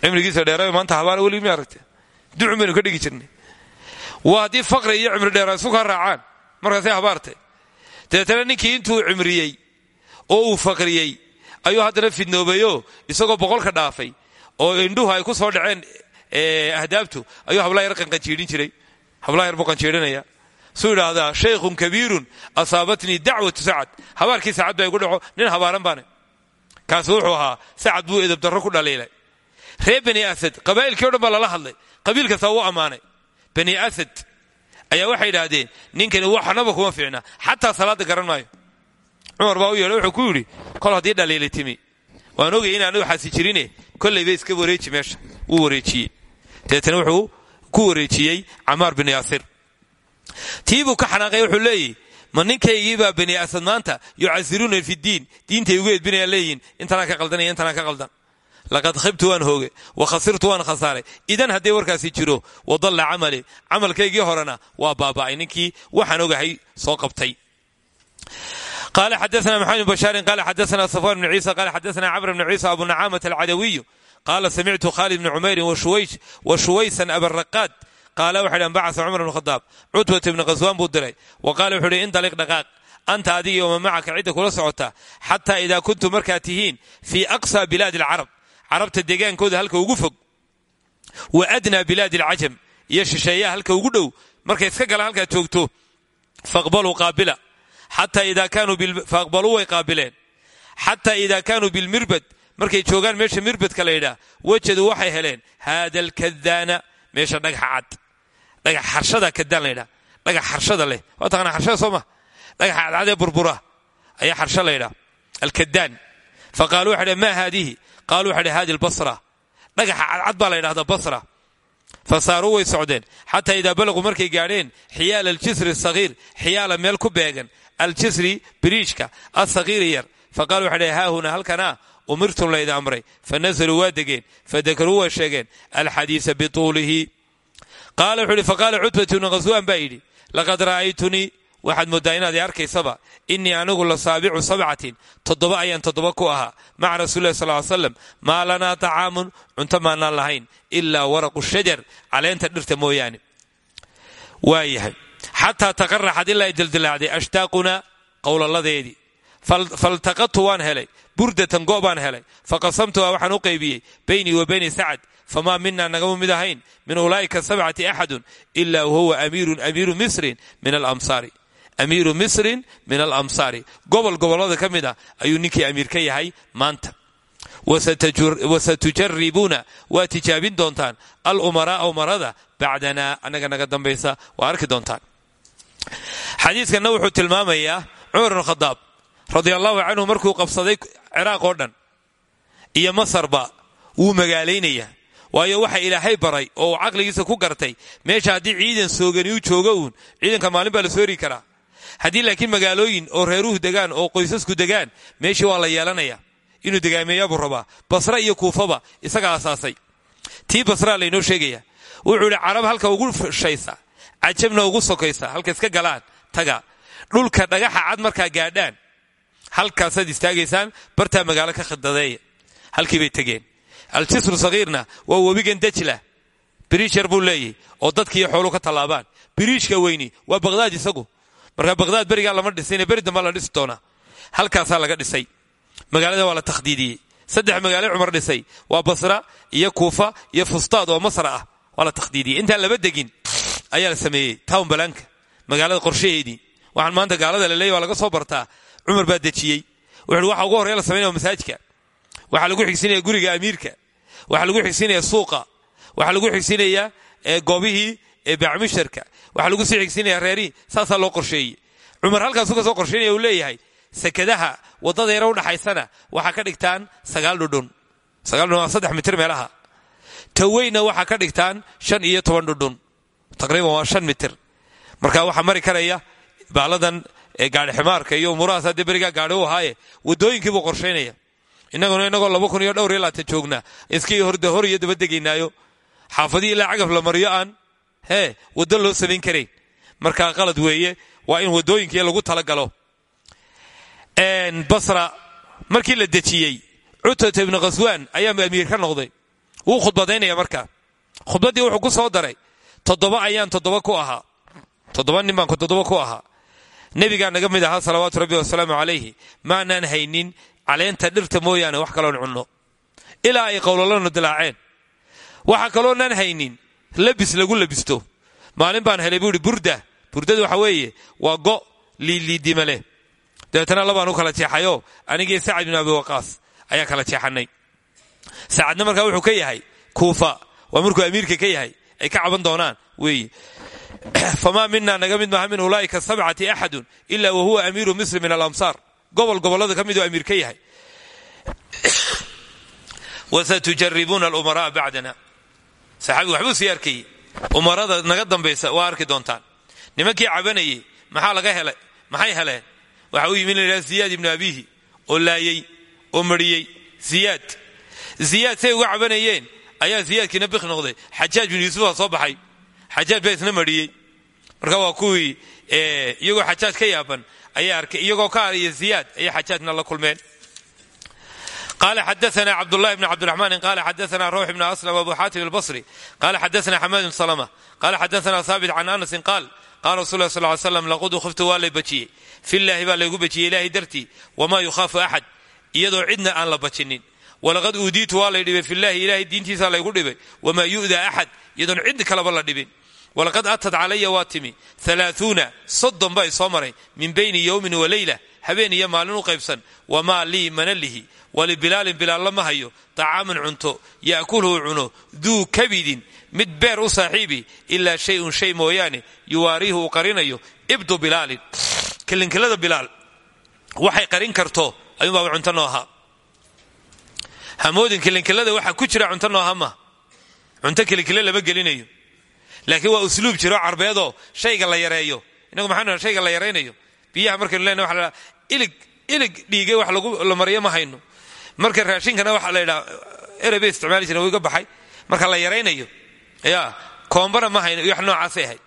cimrigiisa dheere maanta habaana welig mi aragte ducun ka dhigi jirnay. Waa faqri iyo cimri dheera isu ka raacaan markaasay habaartay dabeetana ninkii intuu cimriyey oo uu faqriyey ayuu haddana fidnoobayoo isagoo boqolka dhaafay oo indhuhu ay ku soo dhaceen ahdaabtu ayuu hablaha yar qanqanjiidhin jiray. Hablaha yar buu qanjiidhinaya suu idhaahdaa kabiirun asaabatnii dacwatu sacad. Habaarkii sacad baa igu dhaco nin habaaran baane. Kaasi wuxuu ahaa sacad buu edabdarro ku dhaliilay reer bani asad qabaa'ilkii o dhan baa lala hadlay. Qabiil kasta wuu ammaanay. Bani asad ayaa waxay idhaahdeen ninkani waxnaba kuma fiicna xataa salaadda garan maayo. Cumar baa u yeedhay wuxuu ku yidhi kol haddii dhaliili timi waan ogay inaanu waxaasi jirine kollayba iska wareeji meesha wuu wareejiyey. Dabeetana wuxuu ku wareejiyey camaar bin yaasir. Tii buu ka xanaaqay wuxuu leeyihi ma ninkaygiibaa bani asad maanta yucasiruuna fi diin diintay ugu edbinayaan leeyihiin intanaa ka qaldanaya intanaa ka qaldan laqad khibtu waan hooge wa khasirtu waan khasaaray idan haddee warkaasi jiro wadalla camali camalkaygii horena waa baaba'ay ninkii waxaan ogahay soo qabtay qal xadana mxamed bn bashaari qal xadana safwan bn ciisa qal xadana cabr bn ciisa abu nacamat alcadawiyu qaala samictu khalid bn cumeyrin wa shuwaysan abaraqaad qaala waxa hi anbacasa cumar bn khadaab cutwat ibni khaswaan buu diray wa qala wuxu uhi indaliq dhaqaaq anta adiga oma macaka cidda kula socota xataa idaa kuntum markaad tihiin fii aqsa bilaadi alcarab carabta degaankooda halka ugu fog wa adnaa bilaadi alcajam iyo shisheeyaha halka ugu dhow markay iska galaan halkaad joogto faqbaluu qaabila. Xataa idaa kaanuu faaqbaluu way qaabileen. Xataa idaa kaanuu bilmirbad markay joogaan meesha mirbadka la yidhaah wajaduu waxay heleen haada alkadaana meesha dhagaxa dhagax xarshada kadaan la ydhaa dhagax xarshada leh. Waa taqana xarshada soo ma? Dhagaxa cadcad burbura ayaa xarsha la ydhaa alkadaan fa qaaluu waxa dhh maa qaaluu waxa hadi albasra dhagaxa cadcad baa la ydhahdaa basra fa saaruu way socdeen xataa idaa balaquu markay gaadheen xiyaala aljisri asagiir xiyaala meel ku beegan aljisri biriijka asagiiri yar fa qaaluu waxa haahuna halkanaa umirtum layda amray fa nazaluu waa degeen fadakaruu waa sheegeen alxadiisa bituulihi qaala wuxuu ihi faqaala cutbatu bnu khaswaan baa yidhi laqad ra'aytunii waxaad mooddaa inaad arkaysaba innii anigu la saabicu sabcatin toddoba ayaan toddoba ku ahaa maca rasuuli sal slam maa lanaa tacaamun cunto maanaan lahayn ilaa waraqu shajar. Caleenta dhirta mooyaane. Waayahay. Xataa taqaraxad ilaa ay dildilaacday ashtaaqunaa qowlaladeedii faltaqadtu waan helay burdatan go' helay faqasamtuha waxaan u qaybiyey baynii wa bayni sacad famaa minaa nagama mid ahayn min ulaa'ika sabcati axadun ilaa huwa amiirun amiiru misrin min amiiru misrin min alamsaari gobol gobollada ka mid ah ayuu ninkii amiir ka yahay maanta. Wasatujaribuuna waa tijaabin doontaan alumaraaa umarada bacdanaa annaga naga dambaysa waa arki doontaan. Xadiiskanna wuxuu tilmaamayaa cumar bn khadaab radia allahu canhu markuu qabsaday ciraaq oo dhan iyo masarba wuu magaalaynayaa. Waayo waxa ilaahay baray oo uu caqligiisa ku gartay meesha haddii ciidan soogani u joogo uun ciidanka maalin la soori karaa haddii laakiin magaalooyin oo reeruhu degaan oo qoysasku degaan meeshii waa la yeelanaya. Inuu degaameeyaabuu rabaa. Basra iyo kuufaba isaga asaasay. Tii basraa laynoo sheegaya. Wuxuu ihi carab halka ugu shaysa cajabna ugu sokaysa halka iska galaan taga. Dhulka dhagaxa cad markaa gaadhaan halkaasaad istaagaysaan bartaa magaalo ka khidadeeya halkii bay tegeen. Aljisru sagiirna waa webigan dajla biriish yar buu oo dadkiiyo xoolu ka tallaabaan. Biriishka weyni waa baqhdaad isagu marka baqhdaad berigaa lama dhisayne beri dambaa la dhisi doonaa halkaasaa laga dhisay. Magaalada waa la takhdiidiyey. Saddex magaalo cumar dhisay. Waa basra iyo kuufa iyo fustaad oo masra ah. Waa la takhdiidiyey. Laba degin ayaa la sameeyey town balaanka magaalada qorshaheedii waxaan maanta gaalada la leeyay waa laga soo bartaa. Cumar baa dejiyey. Wuxuuhi waxa ugu horreya la samaynaya masaajka waxaa lagu xigsinaya guriga amiirka. Waxaa lagu xigsinaya suuqa. Waxaa lagu xigsinaya goobihii bacmisharka waxaa lagu sii xigsinaya reerihii saasaa loo qorsheeyey. Cumar halkaasu ka soo qorsheynaya uu leeyahay sekadaha waddada yara udhaxaysana waxaa ka dhigtaan sagaal dhudhun sagaal dhudhun waa mitir meelaha. Taweyna waxaa ka dhigtaan shan iyo toban dhudhun taqriiban waa shan mitir. Marka waxaa mari karaya baaladan gaadhi ximaarka iyo umuurahaas haddee berigaa gaadhi u ahaaye waddooyinkiibuu qorshaynaya innaguna inagoo laba kun iyo dhowr iyo laatan joognaa horde hor iyo dabadegaynaayo xaafadii ilaa cagaf la mariyo aan hee waddo loo samayn karayn markaa qalad weeye waa in waddooyinkii lagu talagalo. Basra markii la dejiyey cutata ibnu khaswaan ayaa amiir ka noqday. Wuu khudbadaynaya markaa. Khudbaddii wuxuu ku soo daray toddoba ayaan toddoba ku ahaa. Toddoba nin baan toddoba ku ahaa. Nebigaa naga mid ahaa salawaatu rabbi wasalaamu calayhi maanaan haynin caleenta dhirta mooyaane wax kaloon cunno. Ilaa ay qowlalanu dilaaceen. Waxa kaloonaan haynin labis lagu labisto. Maalin baan helay buu ihi burda burdada waxa weeye waa go liiliidima leh. Dabeetana labaan u kala jeexayoo anigii sacad bin abi waqaas ayaa kala jeexanay saacadna markaa wuxuu ka yahay kuufa waa markuu amiirka ka yahay ay ka caban doonaan weeye famaa mina naga mid maha min ulaa'ika sabcati axadun ila wa huwa amiiru misri min alamsaar. Gobol gobollada ka miduu amiir ka yahay. Wasatujaribuuna alumaraa saxaabigu waxbuu sii arkayey. Umarada naga dambaysa waa arki doontaan. Nimankii cabanayey maxaa laga helay? Maxay heleen? Waxa u yimi in la yidhaha ziyaad ibnu abiihi oo laayey oo mariyey ziyaad. Ziyaad say uga cabanayeen ayaa ziyaadkiina bik noqday. Xajaaj bin yuusufa soo baxay. Xajaaj baa isna mariyey marka waa kuwii iyagoo xajaaj ka yaaban ayaa arkay iyagoo ka ariya ziyaad ayay xajaajna la kulmeen qala xadaana cabdulahi bn cabdiraxmani qala xadaana rawx bn aslam abu xatim albasri qala xadaana xamaad bn salma qala xadaana haabit can anasin qaal qaala rasul lah sal slam laqad ukhiftu waa la bajiyey filaahi baa laygu bajiyey ilaahay dartii wamaa yukhaafu axad iyadoo cidna aan la bajinin walaqad uudiitu waa lay dhibay filaahi ilahay diintiisaa laygu dhibay wamaa yu'da axad iyadoon cid kalaba la dhibin walaqad atad calaya waa timi alaaثuuna soddon baa isoo maray min bayni yowmin walayla habeen iyo maalin u qaybsan wamaa lii mana lihi walibilaalin bilaalla ma hayo طacaamun cunto ya'kulhu cuno duu mid beer u saaxiibi ilaa shayun shay mooyaane yuwaariihu uu qarinayo ibdu bilaalin. Kilinkilada bilaal waxay qarin karto ayuunbaaba cunto noo ahaa. Hamoodin kilinkilada waxaa ku jira cunto noo aha maha cunto kilinkile lama gelinayo laakiin waa usluub jiro carbeedoo shayga la yareeyo. Inagu maxaa shayga la yaraynayo biyaha markaynu lena la ilig ilig dhiige wax la mariyo ma hayno. Marka raashinkana waxaa la ydhaa erebay isticmaali jiren wiga baxay. Marka la yaraynayo ya koombana ma hayno wax noocaasay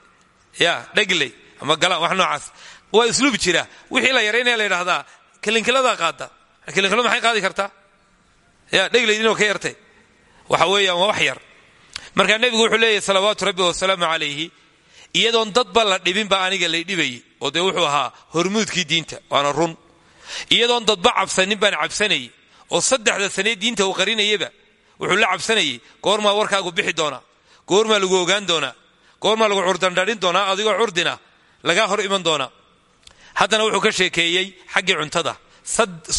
ya dhegley ama galaan wax noocaas. Waa usluub jira. Wixii la yaraynaya la ydhahdaa kilinkiladaa qaada kilinkiladu maxay qaadi kartaa? Ya dhegleydinoo ka yartay. Waxa weeyaan wax yar markaa nebigu wuxuu leeyahy salawaatu rabbi wasalaamu calayhi iyadoon dadba la dhibinba aniga lay dhibayay oo dee wuxuu ahaa hormuudkii diinta waana run. Iyadoon dadba cabsanin baan cabsanayay oo saddexda sanee diinta uu qarinayaba wuxuu la cabsanayay goormaa warkaagu bixi doonaa goormaa lagu ogaan doonaa goormaa lagu curdandhadhin doonaa adigoo curdina lagaa hor iman doonaa haddana wuxuu ka sheekeeyey xaggii cuntada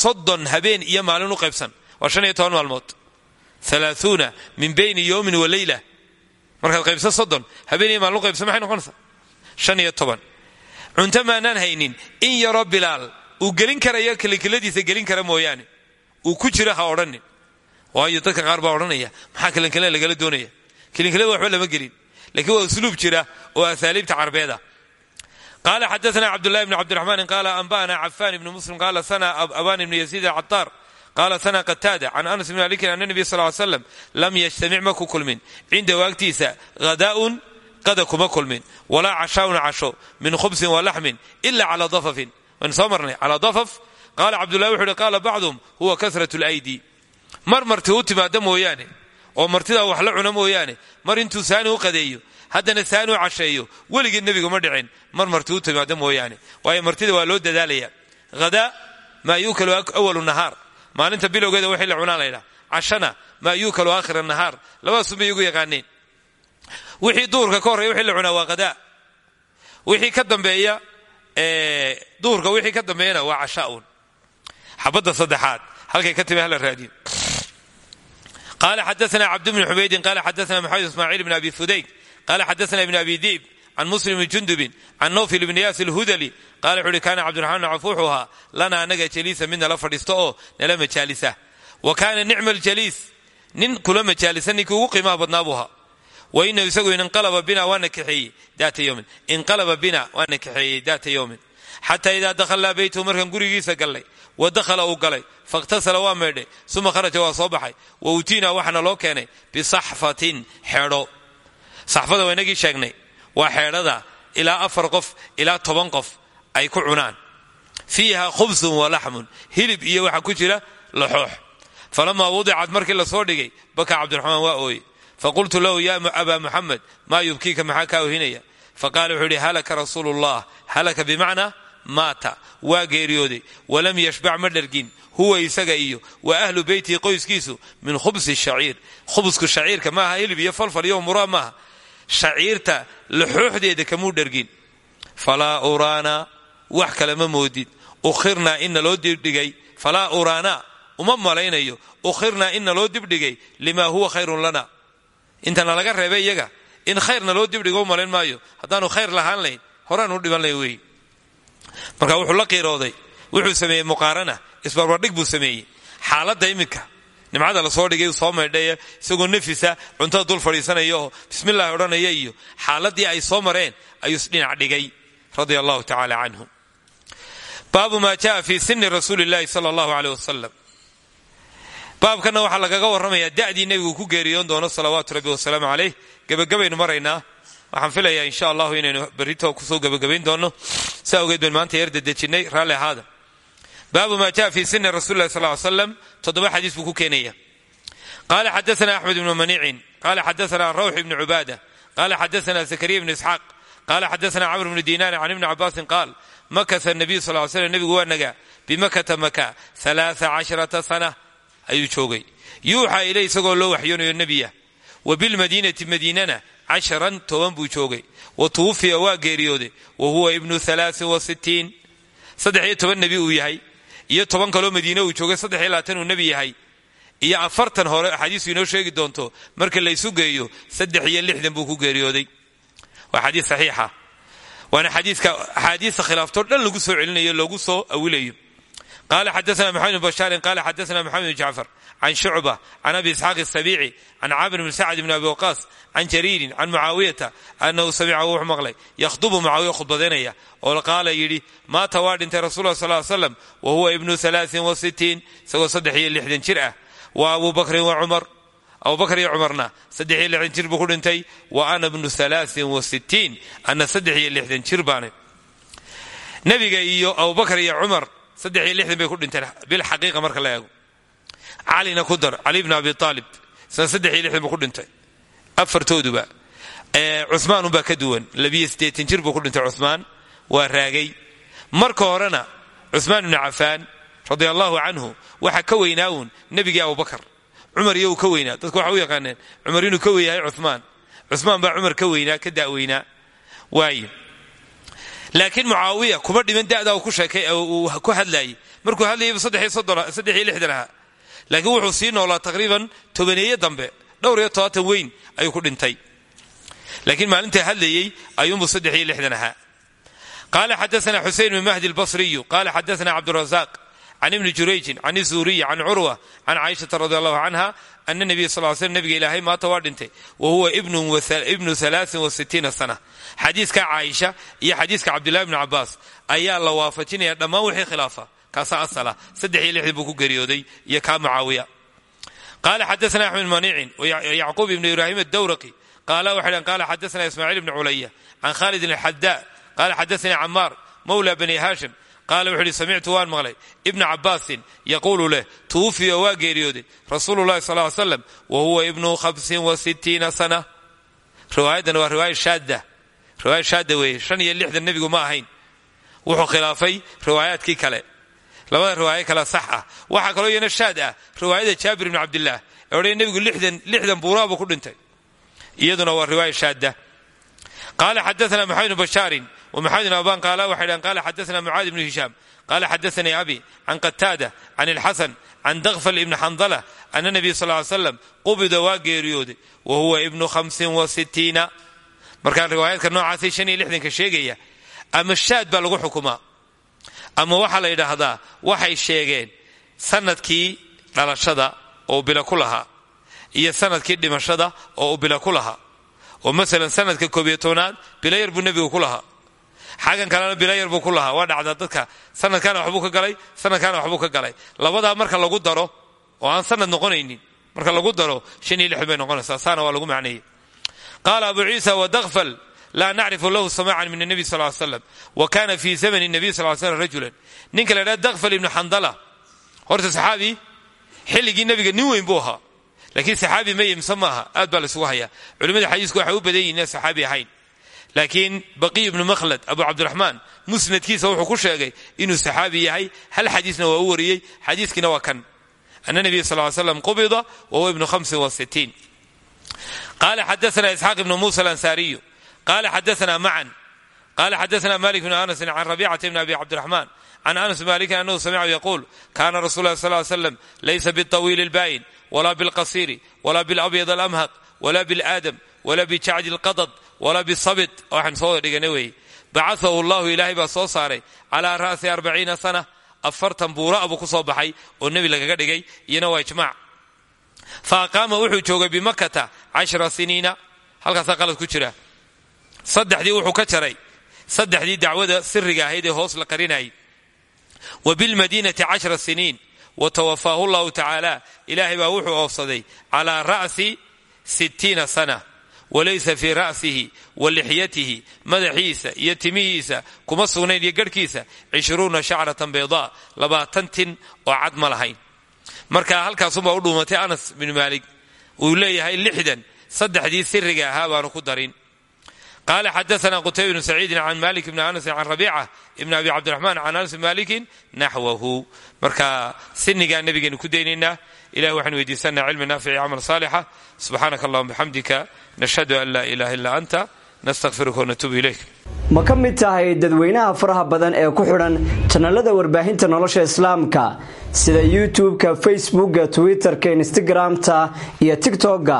soddon habeen iyo maalin u qaybsan. Waa iyo toban maalmood alaaثuuna min bayni yowmin wa leyla markaad qaybsa soddon habeenay maalin qaybsa maxay noqonaysaa? Shan iyo toban. Cunto maanaan haynin. In yaroo bilaal uu gelin karayo kalinkeladiisa gelin kara mooyaane. Uu ku jiro ha odhanin waayo dadka qaar baa odhanaya maxaa kalinkale lagala doonaya? Kalinkaledu waxba lama gelin. Lakiin waa usluub jira oo asaaliibta carbeed ah qaala xadaana cabdullahi bn cabdiraxmaan qaala anba'ana cafaan ibni muslim qaala qaala sana qataada can anas bn malikin ana nebiy sal slam lam yajtamic ma ku kulmin cindahu agtiisa hadaa'un qada kuma kulmin walaa cashaaun casho min khubsin wa laxmin ila cala dafafin waynu soo marnay calaa dafaf qaala cabdullahi wuxu uhi qaala bacduhum huwa kasrat lydi mar marti u timaada mooyaane oo martidaa wax la cuna mooyaane mar intuu saani u qadeeyo haddana saani u casheeyo weligeed nebiga ma dhicin mar marti u timaada mooyaane waayo martida waa loo dadaalaya hadaa maa yuukalu awalu nahaar maalinta bilowgeeda wixii la cunaa laydhaa cashana maa yuukalu aakhira nahaar labadaas unbay igu yaqaaneen wixii duurka ka horreya wixii la cunaa waa hadaa wixii ka dambeeya duhurka wixii ka dambeeyana waa cashaaun xabadda saddexaad halkay ka timi hala raadiyo qaala xadaana cabd bni xumaydin qaala xadaana maxamed ismaaciil abi fudayk qaala xadaana ibn abi diib can muslim bni jundubin can nowfil bni yaas alhudali qala wuxu uhi kaana cabdiraxmaan caf wuxuu ahaa lana anaga jaliisa mid nala fadhiisto oo nala majaalisa wa kaana nicma aljaliis nin kula majaalisa ninkii ugu qiimaha badnaa buu ahaa wa inahu isagu inqalaba bina waana kaxeeyey daata yowmin inqalaba bina waana kaxeeyey daata yowmin xataa idaa dakhalnaa beytahu markaan gurigiisa gallay wa dakhala uu galay fakhtasala waa meydhay suma kharaja waa soo baxay wa utiinaa waxaana loo keenay bisaxfatin xeedho waa xeedhada ilaa afar qof ilaa toban qof ay ku cunaan. Fiiha khubsun wa laxmun hilib iyo waxa ku jira laxoox. Falamaa wudicat markii la soo dhigay baka cabdiraxmaan waa ooye faqultu lahu ya abaa muxamed maa yubkiika maxaa kaa ohinaya? Faqaala wuxuu yihi halaka rasuulu llah halaka bimacnaa maata waa geeriyooday walam yashbac ma dhargin huwa isaga iyo wa ahlu beytihi qoyskiisu min khubsi shaciir. Khubsku shaciirka maaha hilib iyo falfal iyo muraa maaha shaciirta laxooxdeeda kamuu dhargin falaa uraana wax kale ma moodid. Ukhirnaa ina loo dibdhigay. Falaa uraana uma malaynayo. Ukhirnaa ina loo dibdhigay limaa huwa khayrun lana. Intana laga reebay iyaga in khayrna loo dibdhigo malayn maayo. Haddaanu khayr lahaan layn horaan u dhiban layn wey marka wuxuu la qiirooday wuxuu sameeyey muqaarana isbarbardhig buu sameeyey. Xaaladda iminka nimcada la soo dhigay soo isagoo nafisa cuntada dul fadhiisanaya oo bismillahi odhanaya iyo xaaladii ay soo mareen ayuu isdhinac dhigay radia allahu tacala canhu baabu maa jaa fi sini rasuuli llahi sala allahu aleyh wasalam baabkanna waxaa lagaga warramayaa da'dii nebigu ku geeriyoon doono salawaatu rabbi wasalaamu caleyh gebagabaynu maraynaa waxaan filayaa insha allahu inaynu berrito ku soo gebagabayn doonno saa ogeed bayn maanta yar dedejinnay raalli ahaada baabu ma jaa fi sini rasuli lah sal slam toddoba xadiis buu ku keenaya qala xadaana axmed ibnu manicin qala xadaana rawx ibnu cubaada qala xadaana zakariya ibnu isxaaq qala xadaana camr bnu dinaar can ibni cabaasin qaal makasa nabiyu sal slam nebigu waa nagaa bimakata maka alaaa casharata sana ayuu joogay yuuxaa iley isagoo loo waxyoonayo nebiya wa bilmadiinati madiinana casharan toban buu joogay wa tuwufiya waa geeriyooday wa huwa ibnu alaain wa sitiin saddex iyo toban nebi uu yahay iyo toban kaloo madiine uu joogay saddex iyo labaatan uu nebi yahay. Iyo afartan hore axaadiisu inoo sheegi doonto marka laysu geeyo saddex iyo lixdan buu ku geeriyooday. Waa xadiis saxiixa. Waana xadiiska axaadiista khilaaftoo dhan lagu soo celinayo loogu soo awilayo qala xadaana maxamed bn bashaarin qala xadaana maxamed bn jacfar can shucba can abi isxaaq asabiici can caamir bn sacd bn abi waqaas can jariirin can mucaawiyata anahu samica wuxuu maqlay yakhdubu mucaawiya khudbadaynaya oo qaala yidhi maata waa dhintay rasul wa huwa ibnu alaain wasitiin isagoo saddex iyo lixdan jir ah wa abu bakrin wa cumar abubakr iyo cumarna saddex iyo lixdan jir buu ku dhintay wa ana bnu alaain wasitiin ana saddex iyo lixdan jir baanay nebiga iyo abubakar iyo cumar saddex iyo lixdan bay ku dhinteen. Bilxaqiiqa marka la eego. Calina ku dar cali bn abi aalib saddex iyo lixdan ku dhintay. Afartooduba cumaan unbaa ka duwan. Labiyo siddeetan jir buu ku dhintay cumaan waa raagay. Marka horena cumaan ibnu cafaan radia allahu canhu waxa ka weynaa uun nebigii abubakar cumar iyo ka weynaa. Dadku waxa u yaqaaneen cumar inuu ka weynyahay cumaan cumaan baa cumar ka weynaa ka da'weynaa waaye laakiin mucaawiya kuma dhiman da'daa uu ku hadlaayey markuu hadlayayba saddex iyo lixdan ahaa laakiin wuxuu sii noolaa taqriiban tobaneeye dambe. Dhowr iyo todobaatan weyn ayuu ku dhintay. Laakiin maalinta hadlayey lixdan ahaa qaala xadaana xusein bn mahdi albasriyu qala xadaana cabdurazaq can ibni jurayjin can zuuriyi can curwa can caaishata radi allahu canha ana nabiya sal slam nabiga ilaahay maata waa dhintay wa huwa ibnu alaain wasitiina sana xadiiska caaisha iyo xadiiska cabdillahi bni cabaas ayaa la waafajinaya dhammaan wixii khilaafa kaasaa asala saddex iyo buu ku geeriyooday iyo kaa mucaawiya qaala xadaana axmed maniicin yacquub ibnu ibraahim adawraqi qaala waxay dhn qaala xadaana ismaaciil ibni culaya can khaalidin alxadaa qaala xadaanii camaar mawla bani haashim qaala wuxuu ihi samictu waan maqlay ibna cabaasin yaquulu leh tuwufiya waa geeriyooday rasuulu llahi sal ly slam wa huwa ibnu hamsin wa sittiina sana riwaayadan waa riwaaya shaadda riwaaya shaadda weeye shan iyo lixdan nebigu ma ahayn wuxuu khilaafay riwaayaadkii kale labada riwaayo kale sax ah waxaa kaloo iyana shaad ah riwaayada jaabir ibni cabdillaah ee odhaya nebigu lixdan buuraabuu ku dhintay iyaduna wmaxamed ibn abaan qaala waxay dhahn qaala xadaana mucaad ibnu hishaam qaala xadaanii abi can qataada can ilxasan can dakfal ibni xandala ana nebiy sal ly slam qubida waa geeriyooday wa huwa ibnu hamsin wasitiina markaa riwaayaadka noocaasay shan iyo lixdanka sheegaya ama shaad baa lagu xukumaa ama waxaa la yidhaahdaa waxay sheegeen sannadkii dhalashada oo bila ku lahaa iyo sannadkii dhimashada oo bila ku lahaa oo masalan sanadka koobiyo tobnaad bila yar xaggan kalena bilayar buu ku lahaa. Waa dhacdaa dadka sanadkaana waxbuu ka galay sanadkaana waxbuu ka galay. Labadaa marka lagu daro oo aan sanad noqonaynin marka lagu daro shan iyo lixun bay noqonaysaa. Saana waa lagu macneeyey. Qaala abu ciisa wadakfal laa nacrifu lahu samacan min anabi sal l slam wa kana fi zamani nabiy sal slm rajulan. Ninka la idhaha dakfal ibnu xandala horta saxaabi xilligii nabiga nin weyn buu ahaa. Laakiin saxaabi mayimse maaha. Aad baa la isugu hayaa. Culimmada xadiisku waxay u badan yihiin inaan saxaabi ahayn laakiin baqiy ibnu makhlad abu cabdiraxmaan musnadkiisa wuxuu ku sheegay inuu saxaabi yahay hal xadiisna waa u wariyey xadiiskiina waa kan ana nabiy sal ly slam qubida wahuwa ibnu hamsin wasittiin qaala xadaana isxaaq ibnu musa alansaariyu qaala xadaana macan qaala xadaana malik bnu anasin can rabicata bni abi cabdiraxmaan can anas malikin anahu samicahu yaquul kana rasul lah sal slam laysa biطawiili اlbayin wala bilqasiri wala bilabyad alamhaq wala bilaadam wala bijacdi اlqadad wala bisabit waxaan soo wada dhigana weeye bacaahu llahu ilaahay baa soo saaray calaa ra'si arbaciina sana. Afartan buura buu ku soo baxay oo nebi lagaga dhigay iyana waa ijmac fa aqaama wuxuu joogay bimakata cashra siniina. Halkaasaa qalad ku jira. Saddexdii wuxuu ka jaray. Saddexdii dacwada siriga ahayd ee hoos la qarinayay. Wa bilmadiinati cashra siniin. Wa tawafaahu llahu tacaala. Ilaahay baa wuxuu oofsaday calaa ra'si sittiina sana walaysa fii ra'sihi wa lixyatihi madaxiisa iyo timihiisa kuma sugnayn iyo garhkiisa cishruuna shacratan baydaa labaatan tin oo cad ma lahayn. Marka halkaasunbaa u dhuumatay anas binu maalik uu leeyahay lixdan saddexdii siriga ahaa baanu ku darin qaala xadaana qutayba bnu saciidin can malik bni anasin can rabiica ibni abi cabdiraxmaan can anas bn malikin naxwahu marka sinigaa nabigeenu ku daynaynaa ilahi waxaanu weydiisanaa cilmi naafici camal saalixa subxaanaka allahuma bixamdika nashhadu an laa ilaha illa anta nastaqfiruka wanatuubu ilayk ma ka mid tahay dadweynaha faraha badan ee ku xidhan janalada warbaahinta nolosha islaamka sida youtube-ka facebookga twitter-ka instagram-ta iyo tigtokga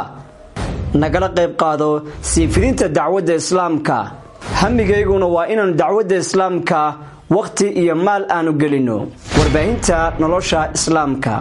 nagala qayb qaado sii fidinta dacwadda islaamka. Hamigayguna waa inaannu dacwadda islaamka wakhti iyo maal aanu gelinno warbaahinta nolosha islaamka